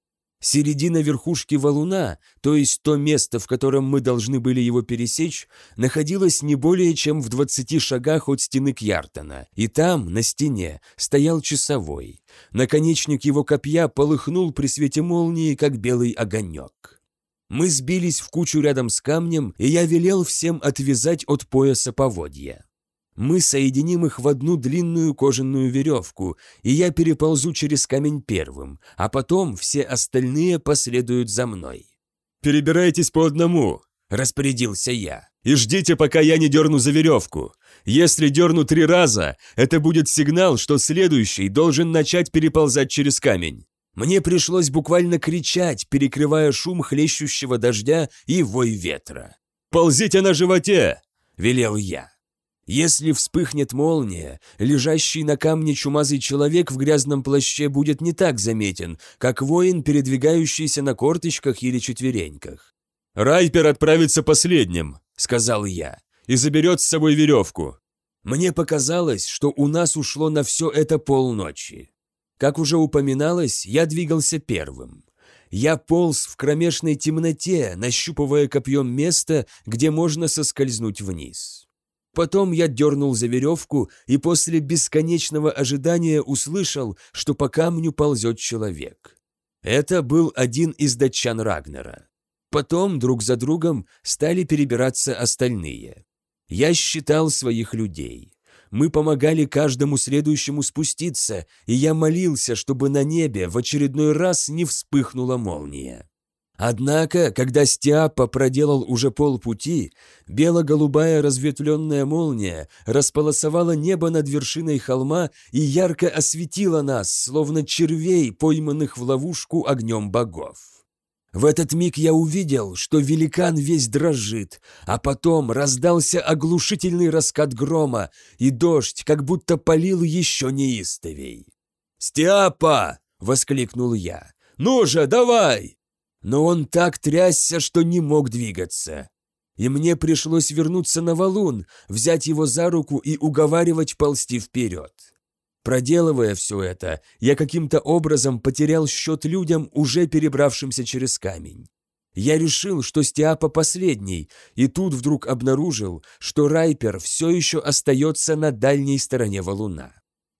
Середина верхушки валуна, то есть то место, в котором мы должны были его пересечь, находилась не более чем в двадцати шагах от стены Кьяртона, и там, на стене, стоял часовой. Наконечник его копья полыхнул при свете молнии, как белый огонек. Мы сбились в кучу рядом с камнем, и я велел всем отвязать от пояса поводья. Мы соединим их в одну длинную кожаную веревку, и я переползу через камень первым, а потом все остальные последуют за мной. «Перебирайтесь по одному», – распорядился я. «И ждите, пока я не дерну за веревку. Если дерну три раза, это будет сигнал, что следующий должен начать переползать через камень». Мне пришлось буквально кричать, перекрывая шум хлещущего дождя и вой ветра. «Ползите на животе!» – велел я. Если вспыхнет молния, лежащий на камне чумазый человек в грязном плаще будет не так заметен, как воин, передвигающийся на корточках или четвереньках. «Райпер отправится последним», — сказал я, — «и заберет с собой веревку». Мне показалось, что у нас ушло на все это полночи. Как уже упоминалось, я двигался первым. Я полз в кромешной темноте, нащупывая копьем место, где можно соскользнуть вниз. Потом я дернул за веревку и после бесконечного ожидания услышал, что по камню ползет человек. Это был один из датчан Рагнера. Потом друг за другом стали перебираться остальные. Я считал своих людей. Мы помогали каждому следующему спуститься, и я молился, чтобы на небе в очередной раз не вспыхнула молния. Однако, когда Стиапа проделал уже полпути, бело-голубая разветвленная молния располосовала небо над вершиной холма и ярко осветила нас, словно червей, пойманных в ловушку огнем богов. В этот миг я увидел, что великан весь дрожит, а потом раздался оглушительный раскат грома, и дождь как будто полил еще неистовей. «Стиапа!» — воскликнул я. «Ну же, давай!» Но он так трясся, что не мог двигаться. И мне пришлось вернуться на валун, взять его за руку и уговаривать ползти вперед. Проделывая все это, я каким-то образом потерял счет людям, уже перебравшимся через камень. Я решил, что Стиапа последний, и тут вдруг обнаружил, что Райпер все еще остается на дальней стороне валуна.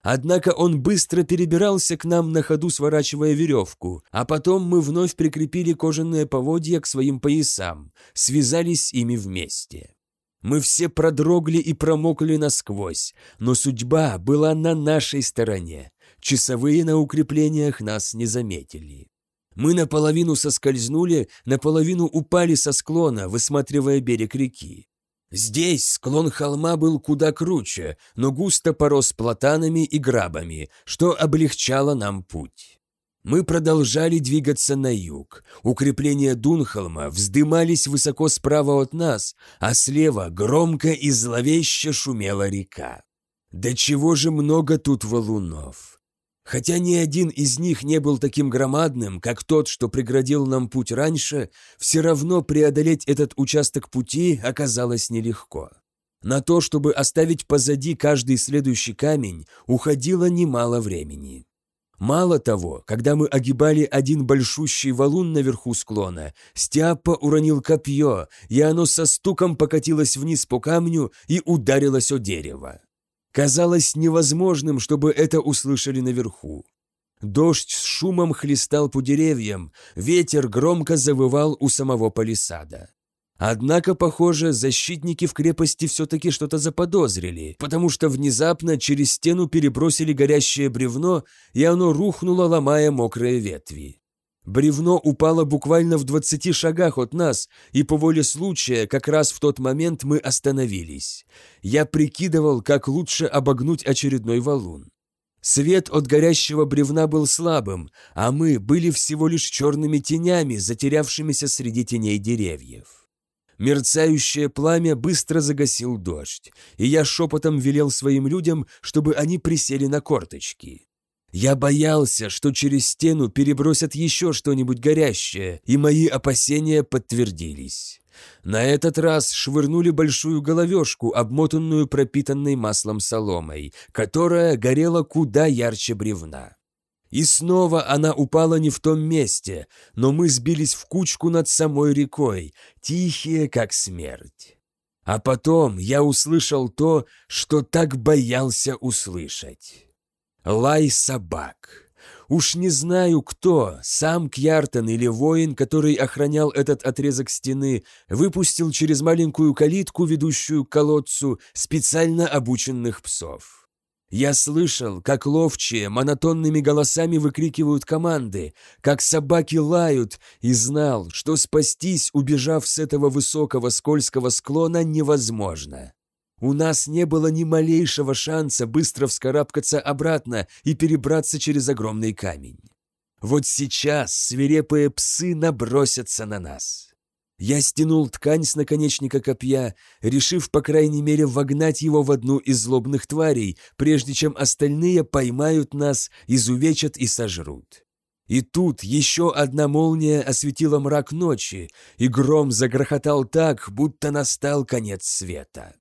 Однако он быстро перебирался к нам на ходу, сворачивая веревку, а потом мы вновь прикрепили кожаные поводья к своим поясам, связались ими вместе. Мы все продрогли и промокли насквозь, но судьба была на нашей стороне. Часовые на укреплениях нас не заметили. Мы наполовину соскользнули, наполовину упали со склона, высматривая берег реки. Здесь склон холма был куда круче, но густо порос платанами и грабами, что облегчало нам путь. Мы продолжали двигаться на юг. Укрепления Дунхолма вздымались высоко справа от нас, а слева громко и зловеще шумела река. Да чего же много тут валунов! Хотя ни один из них не был таким громадным, как тот, что преградил нам путь раньше, все равно преодолеть этот участок пути оказалось нелегко. На то, чтобы оставить позади каждый следующий камень, уходило немало времени. Мало того, когда мы огибали один большущий валун наверху склона, Стяпа уронил копье, и оно со стуком покатилось вниз по камню и ударилось о дерево. Казалось невозможным, чтобы это услышали наверху. Дождь с шумом хлестал по деревьям, ветер громко завывал у самого палисада. Однако, похоже, защитники в крепости все-таки что-то заподозрили, потому что внезапно через стену перебросили горящее бревно, и оно рухнуло, ломая мокрые ветви. Бревно упало буквально в двадцати шагах от нас, и по воле случая как раз в тот момент мы остановились. Я прикидывал, как лучше обогнуть очередной валун. Свет от горящего бревна был слабым, а мы были всего лишь черными тенями, затерявшимися среди теней деревьев. Мерцающее пламя быстро загасил дождь, и я шепотом велел своим людям, чтобы они присели на корточки. Я боялся, что через стену перебросят еще что-нибудь горящее, и мои опасения подтвердились. На этот раз швырнули большую головешку, обмотанную пропитанной маслом соломой, которая горела куда ярче бревна. И снова она упала не в том месте, но мы сбились в кучку над самой рекой, тихие, как смерть. А потом я услышал то, что так боялся услышать. Лай собак. Уж не знаю кто, сам Кьяртон или воин, который охранял этот отрезок стены, выпустил через маленькую калитку, ведущую к колодцу, специально обученных псов. Я слышал, как ловчие монотонными голосами выкрикивают команды, как собаки лают, и знал, что спастись, убежав с этого высокого скользкого склона, невозможно. У нас не было ни малейшего шанса быстро вскарабкаться обратно и перебраться через огромный камень. Вот сейчас свирепые псы набросятся на нас. Я стянул ткань с наконечника копья, решив, по крайней мере, вогнать его в одну из злобных тварей, прежде чем остальные поймают нас, изувечат и сожрут. И тут еще одна молния осветила мрак ночи, и гром загрохотал так, будто настал конец света.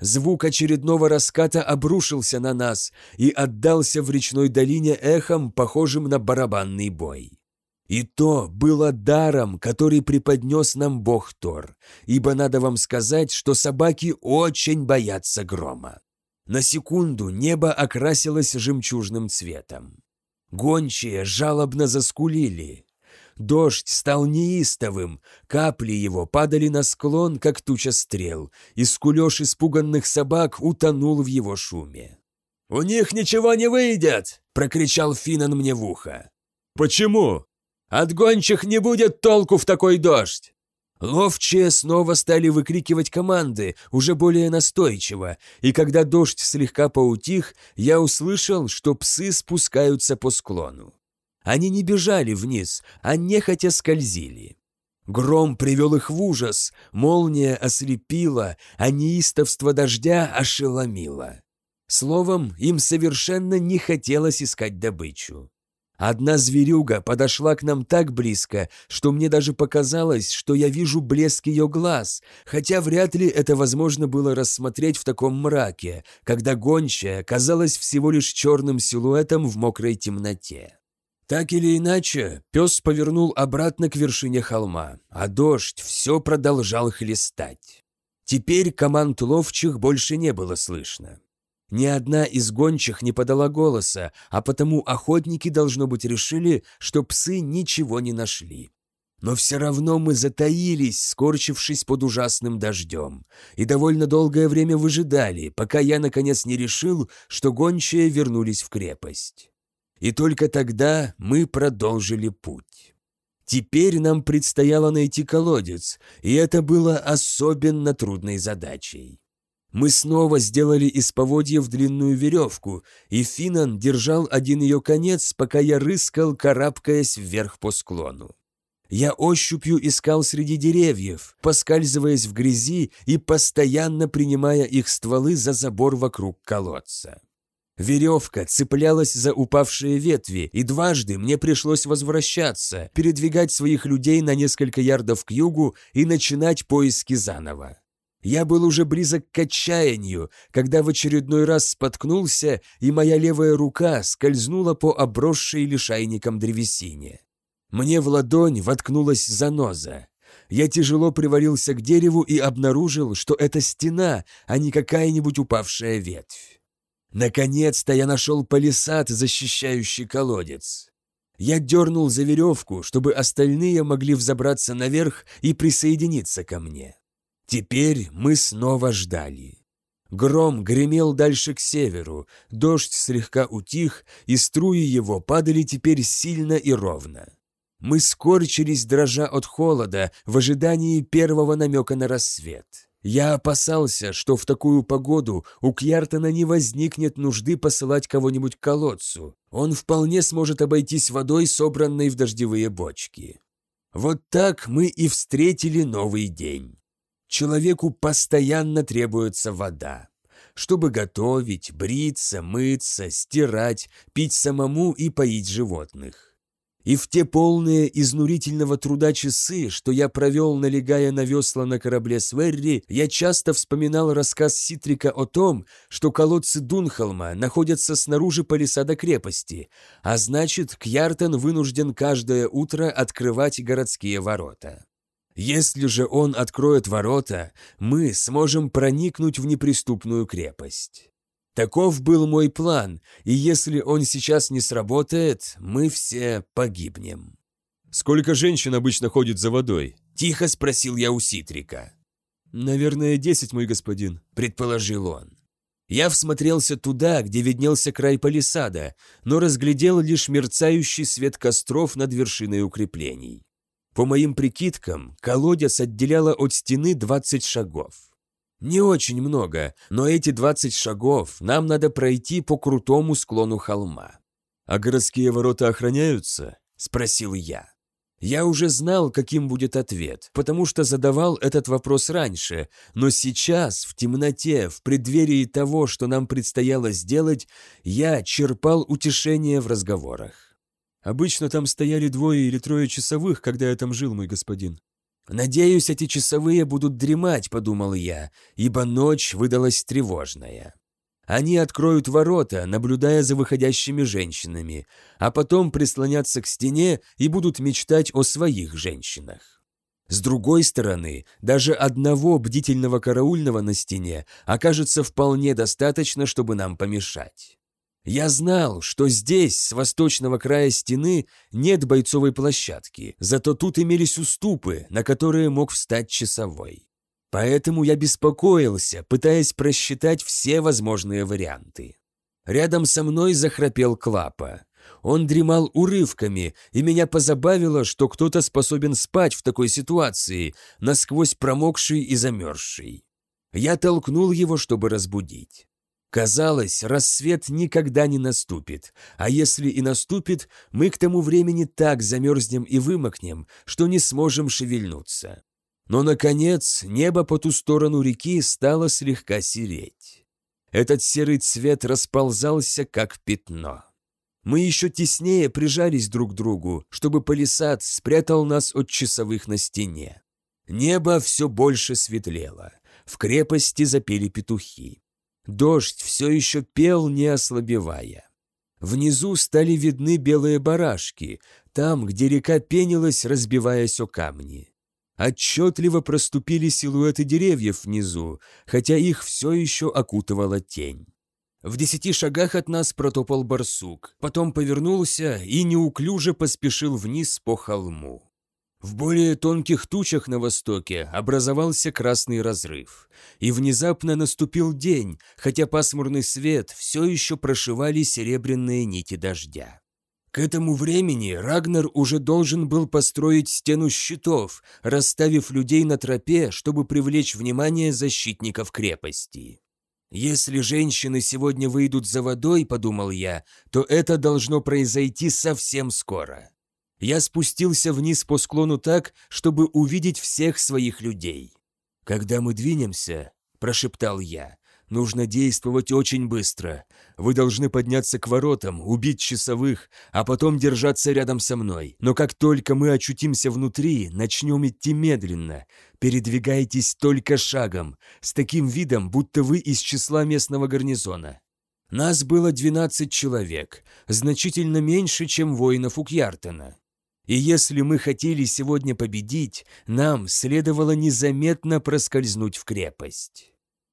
Звук очередного раската обрушился на нас и отдался в речной долине эхом, похожим на барабанный бой. И то было даром, который преподнес нам бог Тор, ибо надо вам сказать, что собаки очень боятся грома. На секунду небо окрасилось жемчужным цветом. Гончие жалобно заскулили, Дождь стал неистовым, капли его падали на склон, как туча стрел, и скулеж испуганных собак утонул в его шуме. «У них ничего не выйдет!» — прокричал Финан мне в ухо. «Почему?» «От гончих не будет толку в такой дождь!» Ловчие снова стали выкрикивать команды, уже более настойчиво, и когда дождь слегка поутих, я услышал, что псы спускаются по склону. Они не бежали вниз, а нехотя скользили. Гром привел их в ужас, молния ослепила, а неистовство дождя ошеломило. Словом, им совершенно не хотелось искать добычу. Одна зверюга подошла к нам так близко, что мне даже показалось, что я вижу блеск ее глаз, хотя вряд ли это возможно было рассмотреть в таком мраке, когда гончая казалась всего лишь черным силуэтом в мокрой темноте. Так или иначе, пес повернул обратно к вершине холма, а дождь все продолжал хлестать. Теперь команд ловчих больше не было слышно. Ни одна из гончих не подала голоса, а потому охотники, должно быть, решили, что псы ничего не нашли. Но все равно мы затаились, скорчившись под ужасным дождем, и довольно долгое время выжидали, пока я, наконец, не решил, что гончие вернулись в крепость. И только тогда мы продолжили путь. Теперь нам предстояло найти колодец, и это было особенно трудной задачей. Мы снова сделали из поводья в длинную веревку, и Финан держал один ее конец, пока я рыскал, карабкаясь вверх по склону. Я ощупью искал среди деревьев, поскальзываясь в грязи и постоянно принимая их стволы за забор вокруг колодца. Веревка цеплялась за упавшие ветви, и дважды мне пришлось возвращаться, передвигать своих людей на несколько ярдов к югу и начинать поиски заново. Я был уже близок к отчаянию, когда в очередной раз споткнулся, и моя левая рука скользнула по обросшей лишайником древесине. Мне в ладонь воткнулась заноза. Я тяжело привалился к дереву и обнаружил, что это стена, а не какая-нибудь упавшая ветвь. Наконец-то я нашел палисад, защищающий колодец. Я дернул за веревку, чтобы остальные могли взобраться наверх и присоединиться ко мне. Теперь мы снова ждали. Гром гремел дальше к северу, дождь слегка утих, и струи его падали теперь сильно и ровно. Мы скорчились, дрожа от холода, в ожидании первого намека на рассвет. Я опасался, что в такую погоду у Кьяртона не возникнет нужды посылать кого-нибудь к колодцу. Он вполне сможет обойтись водой, собранной в дождевые бочки. Вот так мы и встретили новый день. Человеку постоянно требуется вода, чтобы готовить, бриться, мыться, стирать, пить самому и поить животных. И в те полные изнурительного труда часы, что я провел, налегая на весла на корабле Сверри, я часто вспоминал рассказ Ситрика о том, что колодцы Дунхолма находятся снаружи палисада крепости, а значит, Кьяртон вынужден каждое утро открывать городские ворота. Если же он откроет ворота, мы сможем проникнуть в неприступную крепость. Таков был мой план, и если он сейчас не сработает, мы все погибнем. «Сколько женщин обычно ходит за водой?» – тихо спросил я у Ситрика. «Наверное, десять, мой господин», – предположил он. Я всмотрелся туда, где виднелся край палисада, но разглядел лишь мерцающий свет костров над вершиной укреплений. По моим прикидкам, колодец отделяло от стены 20 шагов. Не очень много, но эти 20 шагов нам надо пройти по крутому склону холма. «А городские ворота охраняются?» – спросил я. Я уже знал, каким будет ответ, потому что задавал этот вопрос раньше, но сейчас, в темноте, в преддверии того, что нам предстояло сделать, я черпал утешение в разговорах. «Обычно там стояли двое или трое часовых, когда я там жил, мой господин. «Надеюсь, эти часовые будут дремать», — подумал я, ибо ночь выдалась тревожная. Они откроют ворота, наблюдая за выходящими женщинами, а потом прислонятся к стене и будут мечтать о своих женщинах. С другой стороны, даже одного бдительного караульного на стене окажется вполне достаточно, чтобы нам помешать. Я знал, что здесь, с восточного края стены, нет бойцовой площадки, зато тут имелись уступы, на которые мог встать часовой. Поэтому я беспокоился, пытаясь просчитать все возможные варианты. Рядом со мной захрапел Клапа. Он дремал урывками, и меня позабавило, что кто-то способен спать в такой ситуации, насквозь промокший и замерзший. Я толкнул его, чтобы разбудить. Казалось, рассвет никогда не наступит, а если и наступит, мы к тому времени так замерзнем и вымокнем, что не сможем шевельнуться. Но, наконец, небо по ту сторону реки стало слегка сереть. Этот серый цвет расползался, как пятно. Мы еще теснее прижались друг к другу, чтобы палисад спрятал нас от часовых на стене. Небо все больше светлело. В крепости запели петухи. Дождь все еще пел, не ослабевая. Внизу стали видны белые барашки, там, где река пенилась, разбиваясь о камни. Отчетливо проступили силуэты деревьев внизу, хотя их все еще окутывала тень. В десяти шагах от нас протопал барсук, потом повернулся и неуклюже поспешил вниз по холму. В более тонких тучах на востоке образовался красный разрыв, и внезапно наступил день, хотя пасмурный свет все еще прошивали серебряные нити дождя. К этому времени Рагнар уже должен был построить стену щитов, расставив людей на тропе, чтобы привлечь внимание защитников крепости. «Если женщины сегодня выйдут за водой, — подумал я, — то это должно произойти совсем скоро». Я спустился вниз по склону так, чтобы увидеть всех своих людей. «Когда мы двинемся», – прошептал я, – «нужно действовать очень быстро. Вы должны подняться к воротам, убить часовых, а потом держаться рядом со мной. Но как только мы очутимся внутри, начнем идти медленно. Передвигайтесь только шагом, с таким видом, будто вы из числа местного гарнизона». Нас было 12 человек, значительно меньше, чем воинов у Кьяртона. И если мы хотели сегодня победить, нам следовало незаметно проскользнуть в крепость.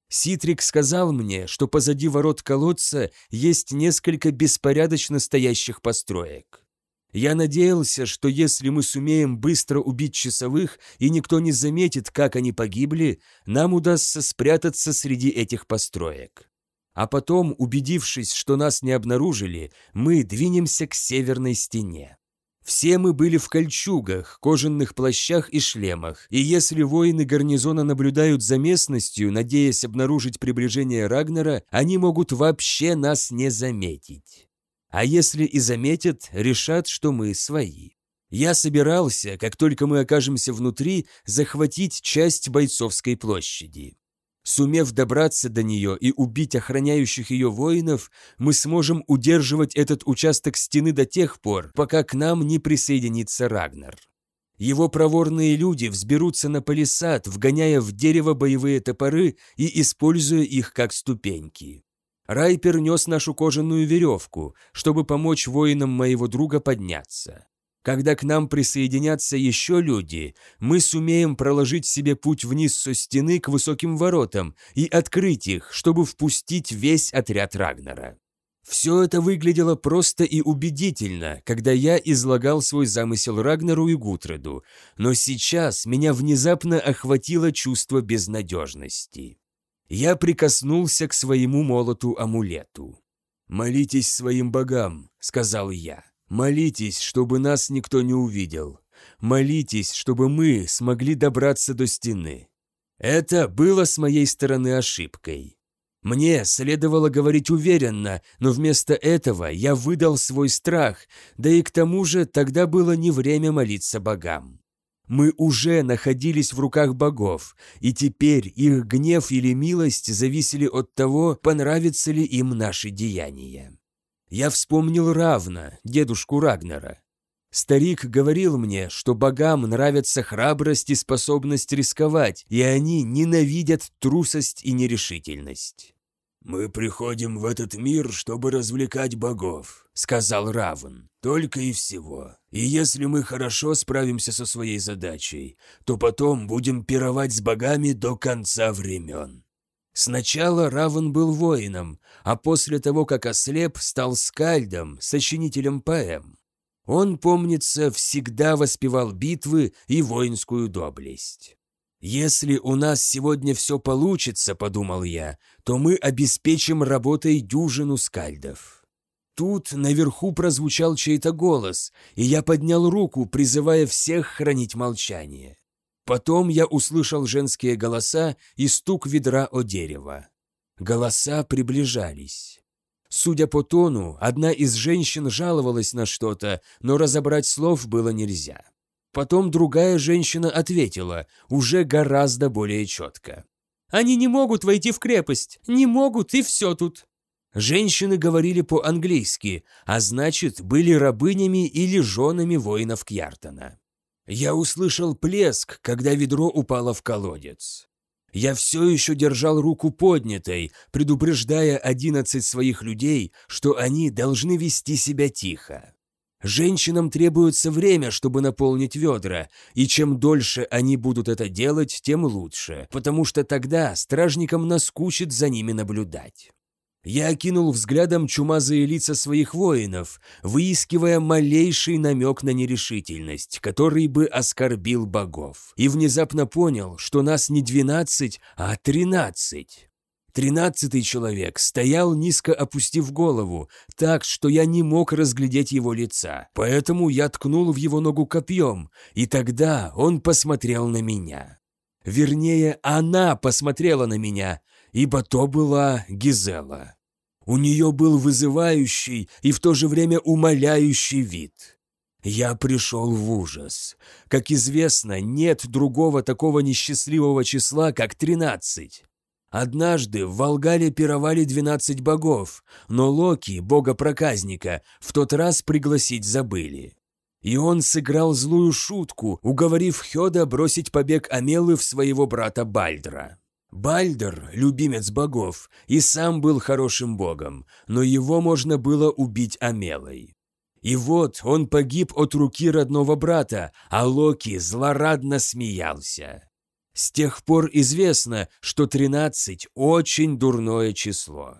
Ситрик сказал мне, что позади ворот колодца есть несколько беспорядочно стоящих построек. Я надеялся, что если мы сумеем быстро убить часовых и никто не заметит, как они погибли, нам удастся спрятаться среди этих построек. А потом, убедившись, что нас не обнаружили, мы двинемся к северной стене. Все мы были в кольчугах, кожаных плащах и шлемах, и если воины гарнизона наблюдают за местностью, надеясь обнаружить приближение Рагнера, они могут вообще нас не заметить. А если и заметят, решат, что мы свои. Я собирался, как только мы окажемся внутри, захватить часть бойцовской площади. Сумев добраться до нее и убить охраняющих ее воинов, мы сможем удерживать этот участок стены до тех пор, пока к нам не присоединится Рагнар. Его проворные люди взберутся на палисад, вгоняя в дерево боевые топоры и используя их как ступеньки. Райпер нес нашу кожаную веревку, чтобы помочь воинам моего друга подняться. Когда к нам присоединятся еще люди, мы сумеем проложить себе путь вниз со стены к высоким воротам и открыть их, чтобы впустить весь отряд Рагнара. Все это выглядело просто и убедительно, когда я излагал свой замысел Рагнару и Гутреду, но сейчас меня внезапно охватило чувство безнадежности. Я прикоснулся к своему молоту-амулету. «Молитесь своим богам», — сказал я. Молитесь, чтобы нас никто не увидел. Молитесь, чтобы мы смогли добраться до стены. Это было с моей стороны ошибкой. Мне следовало говорить уверенно, но вместо этого я выдал свой страх, да и к тому же тогда было не время молиться богам. Мы уже находились в руках богов, и теперь их гнев или милость зависели от того, понравятся ли им наши деяния. Я вспомнил равно, дедушку Рагнера. Старик говорил мне, что богам нравятся храбрость и способность рисковать, и они ненавидят трусость и нерешительность. «Мы приходим в этот мир, чтобы развлекать богов», — сказал Равен. «Только и всего. И если мы хорошо справимся со своей задачей, то потом будем пировать с богами до конца времен». Сначала Равен был воином, а после того, как ослеп, стал скальдом, сочинителем поэм. Он, помнится, всегда воспевал битвы и воинскую доблесть. «Если у нас сегодня все получится, — подумал я, — то мы обеспечим работой дюжину скальдов». Тут наверху прозвучал чей-то голос, и я поднял руку, призывая всех хранить молчание. Потом я услышал женские голоса и стук ведра о дерево. Голоса приближались. Судя по тону, одна из женщин жаловалась на что-то, но разобрать слов было нельзя. Потом другая женщина ответила, уже гораздо более четко. «Они не могут войти в крепость, не могут, и все тут». Женщины говорили по-английски, а значит, были рабынями или женами воинов Кьяртона. Я услышал плеск, когда ведро упало в колодец. Я все еще держал руку поднятой, предупреждая одиннадцать своих людей, что они должны вести себя тихо. Женщинам требуется время, чтобы наполнить ведра, и чем дольше они будут это делать, тем лучше, потому что тогда стражникам наскучит за ними наблюдать. Я окинул взглядом чумазые лица своих воинов, выискивая малейший намек на нерешительность, который бы оскорбил богов, и внезапно понял, что нас не двенадцать, а тринадцать. Тринадцатый человек стоял, низко опустив голову, так, что я не мог разглядеть его лица, поэтому я ткнул в его ногу копьем, и тогда он посмотрел на меня. Вернее, она посмотрела на меня, ибо то была Гизела. У нее был вызывающий и в то же время умоляющий вид. Я пришел в ужас. Как известно, нет другого такого несчастливого числа, как тринадцать. Однажды в Волгале пировали двенадцать богов, но Локи, бога-проказника, в тот раз пригласить забыли. И он сыграл злую шутку, уговорив Хёда бросить побег Амелы в своего брата Бальдра. Бальдер, любимец богов, и сам был хорошим богом, но его можно было убить Амелой. И вот он погиб от руки родного брата, а Локи злорадно смеялся. С тех пор известно, что тринадцать очень дурное число.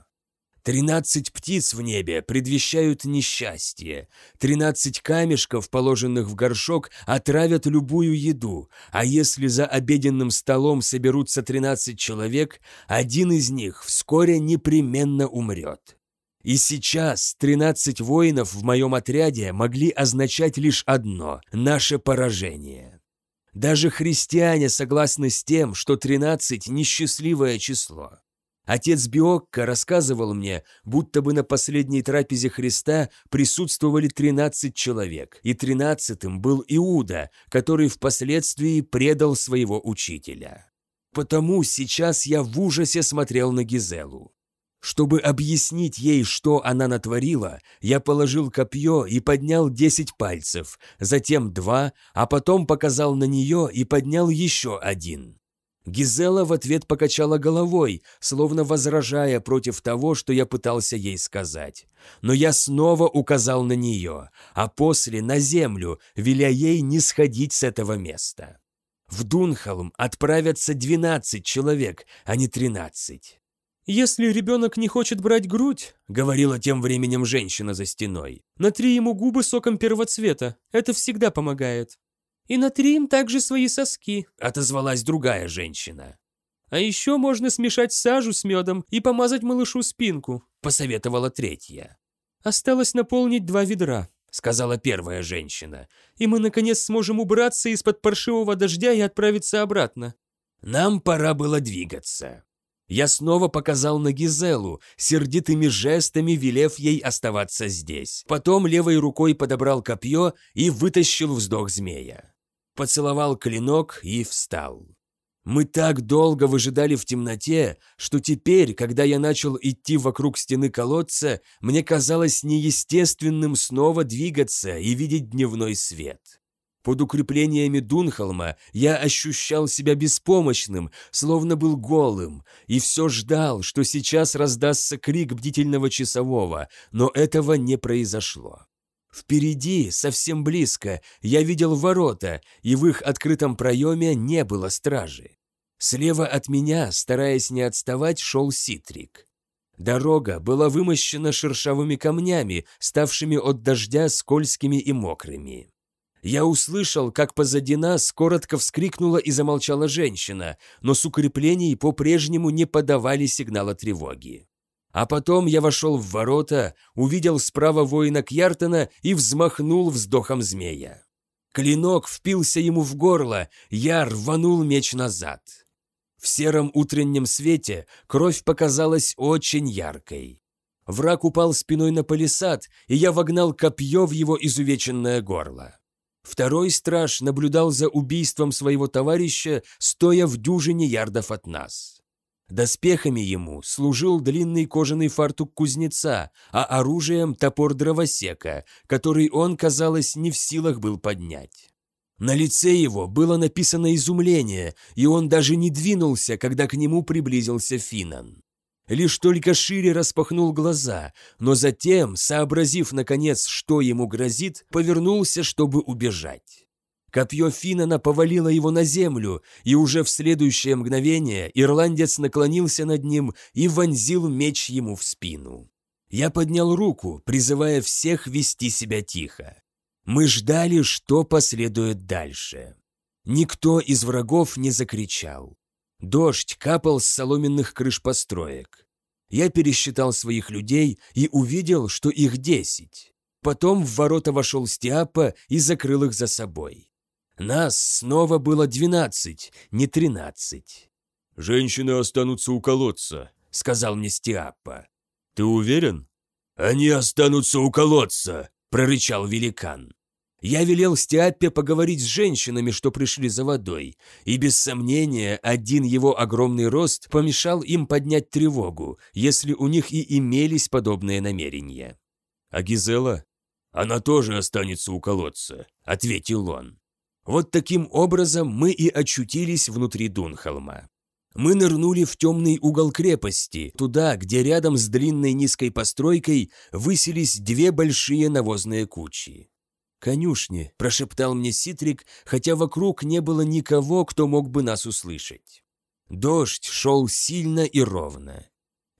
Тринадцать птиц в небе предвещают несчастье. Тринадцать камешков, положенных в горшок, отравят любую еду. А если за обеденным столом соберутся тринадцать человек, один из них вскоре непременно умрет. И сейчас тринадцать воинов в моем отряде могли означать лишь одно – наше поражение. Даже христиане согласны с тем, что тринадцать – несчастливое число. Отец Биокко рассказывал мне, будто бы на последней трапезе Христа присутствовали 13 человек, и тринадцатым был Иуда, который впоследствии предал своего учителя. Потому сейчас я в ужасе смотрел на Гизелу. Чтобы объяснить ей, что она натворила, я положил копье и поднял десять пальцев, затем два, а потом показал на нее и поднял еще один. Гизела в ответ покачала головой, словно возражая против того, что я пытался ей сказать. Но я снова указал на нее, а после на землю, веля ей не сходить с этого места. В Дунхолм отправятся двенадцать человек, а не тринадцать. «Если ребенок не хочет брать грудь», — говорила тем временем женщина за стеной, «натри ему губы соком первоцвета, это всегда помогает». «И натри им также свои соски», — отозвалась другая женщина. «А еще можно смешать сажу с медом и помазать малышу спинку», — посоветовала третья. «Осталось наполнить два ведра», — сказала первая женщина, «и мы, наконец, сможем убраться из-под паршивого дождя и отправиться обратно». Нам пора было двигаться. Я снова показал на Гизелу, сердитыми жестами велев ей оставаться здесь. Потом левой рукой подобрал копье и вытащил вздох змея. Поцеловал клинок и встал. Мы так долго выжидали в темноте, что теперь, когда я начал идти вокруг стены колодца, мне казалось неестественным снова двигаться и видеть дневной свет. Под укреплениями Дунхолма я ощущал себя беспомощным, словно был голым, и все ждал, что сейчас раздастся крик бдительного часового, но этого не произошло. Впереди, совсем близко, я видел ворота, и в их открытом проеме не было стражи. Слева от меня, стараясь не отставать, шел Ситрик. Дорога была вымощена шершавыми камнями, ставшими от дождя скользкими и мокрыми. Я услышал, как позади нас коротко вскрикнула и замолчала женщина, но с укреплений по-прежнему не подавали сигнала тревоги. А потом я вошел в ворота, увидел справа воина Кьяртона и взмахнул вздохом змея. Клинок впился ему в горло, я рванул меч назад. В сером утреннем свете кровь показалась очень яркой. Враг упал спиной на палисад, и я вогнал копье в его изувеченное горло. Второй страж наблюдал за убийством своего товарища, стоя в дюжине ярдов от нас. Доспехами ему служил длинный кожаный фартук кузнеца, а оружием топор дровосека, который он, казалось, не в силах был поднять. На лице его было написано изумление, и он даже не двинулся, когда к нему приблизился Финан лишь только шире распахнул глаза, но затем, сообразив наконец, что ему грозит, повернулся, чтобы убежать. Копье Финана повалило его на землю, и уже в следующее мгновение ирландец наклонился над ним и вонзил меч ему в спину. Я поднял руку, призывая всех вести себя тихо. Мы ждали, что последует дальше. Никто из врагов не закричал. Дождь капал с соломенных крыш построек. Я пересчитал своих людей и увидел, что их десять. Потом в ворота вошел Стиапа и закрыл их за собой. Нас снова было двенадцать, не тринадцать. «Женщины останутся у колодца», — сказал мне Стиапа. «Ты уверен?» «Они останутся у колодца», — прорычал великан. Я велел Стиаппе поговорить с женщинами, что пришли за водой, и без сомнения один его огромный рост помешал им поднять тревогу, если у них и имелись подобные намерения. «А Гизела?» «Она тоже останется у колодца», — ответил он. Вот таким образом мы и очутились внутри Дунхолма. Мы нырнули в темный угол крепости, туда, где рядом с длинной низкой постройкой высились две большие навозные кучи. «Конюшни», – прошептал мне Ситрик, хотя вокруг не было никого, кто мог бы нас услышать. Дождь шел сильно и ровно.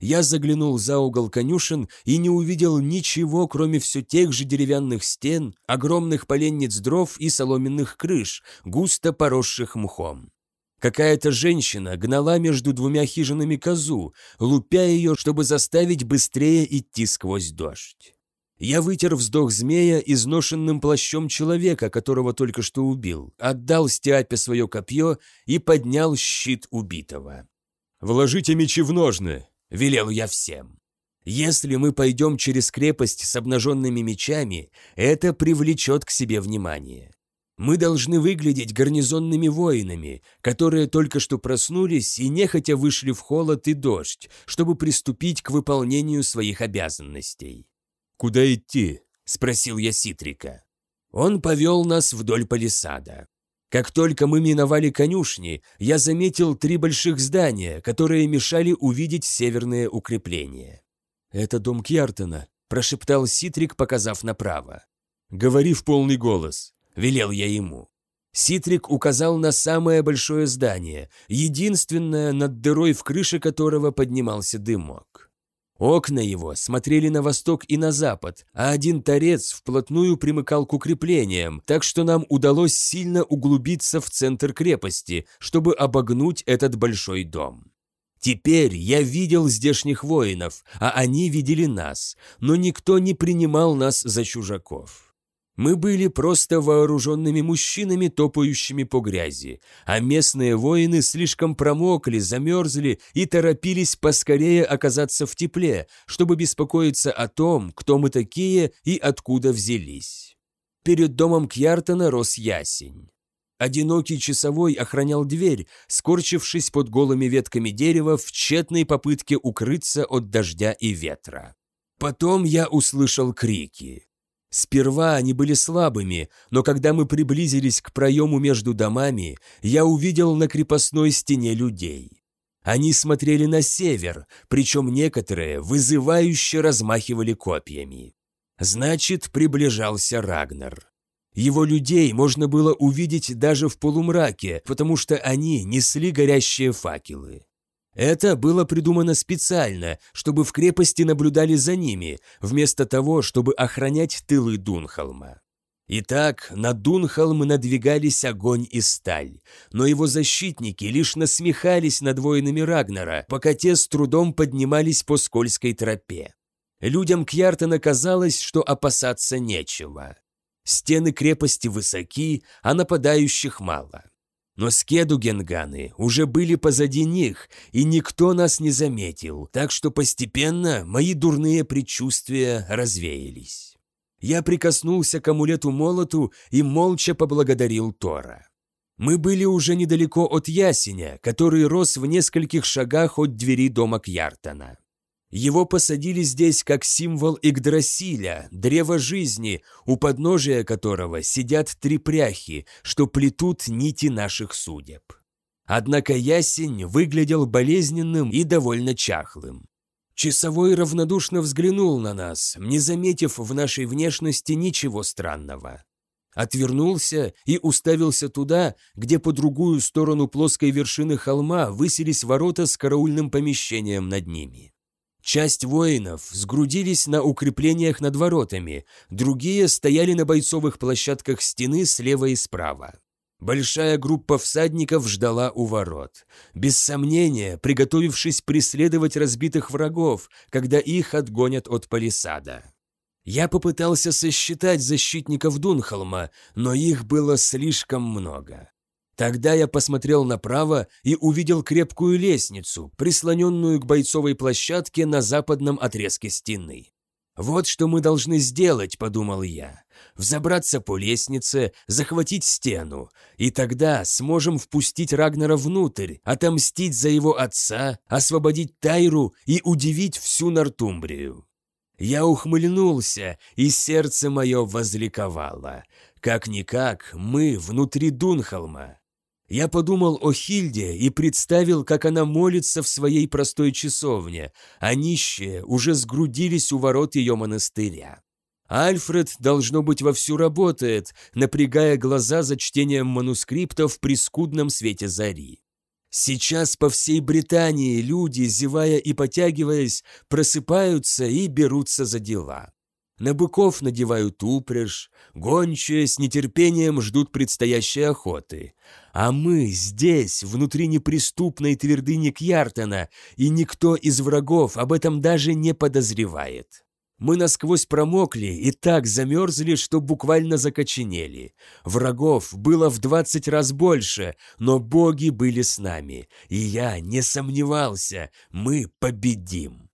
Я заглянул за угол конюшен и не увидел ничего, кроме все тех же деревянных стен, огромных поленниц дров и соломенных крыш, густо поросших мхом. Какая-то женщина гнала между двумя хижинами козу, лупя ее, чтобы заставить быстрее идти сквозь дождь. Я вытер вздох змея изношенным плащом человека, которого только что убил, отдал Стиапе свое копье и поднял щит убитого. «Вложите мечи в ножны», — велел я всем. «Если мы пойдем через крепость с обнаженными мечами, это привлечет к себе внимание. Мы должны выглядеть гарнизонными воинами, которые только что проснулись и нехотя вышли в холод и дождь, чтобы приступить к выполнению своих обязанностей. «Куда идти?» – спросил я Ситрика. Он повел нас вдоль палисада. Как только мы миновали конюшни, я заметил три больших здания, которые мешали увидеть северные укрепления. «Это дом Кьяртона», – прошептал Ситрик, показав направо. «Говори в полный голос», велел я ему. Ситрик указал на самое большое здание, единственное, над дырой в крыше которого поднимался дымок. Окна его смотрели на восток и на запад, а один торец вплотную примыкал к укреплениям, так что нам удалось сильно углубиться в центр крепости, чтобы обогнуть этот большой дом. Теперь я видел здешних воинов, а они видели нас, но никто не принимал нас за чужаков. Мы были просто вооруженными мужчинами, топающими по грязи, а местные воины слишком промокли, замерзли и торопились поскорее оказаться в тепле, чтобы беспокоиться о том, кто мы такие и откуда взялись. Перед домом Кьяртона рос ясень. Одинокий часовой охранял дверь, скорчившись под голыми ветками дерева в тщетной попытке укрыться от дождя и ветра. Потом я услышал крики. Сперва они были слабыми, но когда мы приблизились к проему между домами, я увидел на крепостной стене людей. Они смотрели на север, причем некоторые вызывающе размахивали копьями. Значит, приближался Рагнар. Его людей можно было увидеть даже в полумраке, потому что они несли горящие факелы. Это было придумано специально, чтобы в крепости наблюдали за ними, вместо того, чтобы охранять тылы Дунхолма. Итак, на Дунхолм надвигались огонь и сталь, но его защитники лишь насмехались над воинами Рагнара, пока те с трудом поднимались по скользкой тропе. Людям Кьяртона казалось, что опасаться нечего. Стены крепости высоки, а нападающих мало. Но скедугенганы уже были позади них, и никто нас не заметил, так что постепенно мои дурные предчувствия развеялись. Я прикоснулся к амулету-молоту и молча поблагодарил Тора. Мы были уже недалеко от ясеня, который рос в нескольких шагах от двери дома Кьяртона. Его посадили здесь как символ Игдрасиля, древа жизни, у подножия которого сидят три пряхи, что плетут нити наших судеб. Однако ясень выглядел болезненным и довольно чахлым. Часовой равнодушно взглянул на нас, не заметив в нашей внешности ничего странного. Отвернулся и уставился туда, где по другую сторону плоской вершины холма высились ворота с караульным помещением над ними. Часть воинов сгрудились на укреплениях над воротами, другие стояли на бойцовых площадках стены слева и справа. Большая группа всадников ждала у ворот, без сомнения приготовившись преследовать разбитых врагов, когда их отгонят от палисада. Я попытался сосчитать защитников Дунхолма, но их было слишком много. Тогда я посмотрел направо и увидел крепкую лестницу, прислоненную к бойцовой площадке на западном отрезке стены. «Вот что мы должны сделать», — подумал я. «Взобраться по лестнице, захватить стену, и тогда сможем впустить Рагнара внутрь, отомстить за его отца, освободить Тайру и удивить всю Нортумбрию». Я ухмыльнулся, и сердце мое возликовало. Как-никак мы внутри Дунхолма. Я подумал о Хильде и представил, как она молится в своей простой часовне, а нищие уже сгрудились у ворот ее монастыря. Альфред, должно быть, вовсю работает, напрягая глаза за чтением манускриптов при скудном свете зари. Сейчас по всей Британии люди, зевая и потягиваясь, просыпаются и берутся за дела. На быков надевают упряжь, гончие с нетерпением ждут предстоящей охоты. А мы здесь, внутри неприступной твердыни Кьяртона, и никто из врагов об этом даже не подозревает. Мы насквозь промокли и так замерзли, что буквально закоченели. Врагов было в двадцать раз больше, но боги были с нами, и я не сомневался, мы победим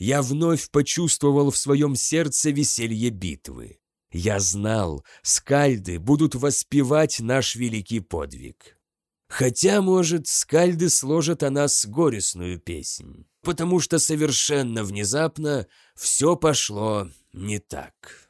я вновь почувствовал в своем сердце веселье битвы. Я знал, скальды будут воспевать наш великий подвиг. Хотя, может, скальды сложат о нас горестную песнь, потому что совершенно внезапно все пошло не так.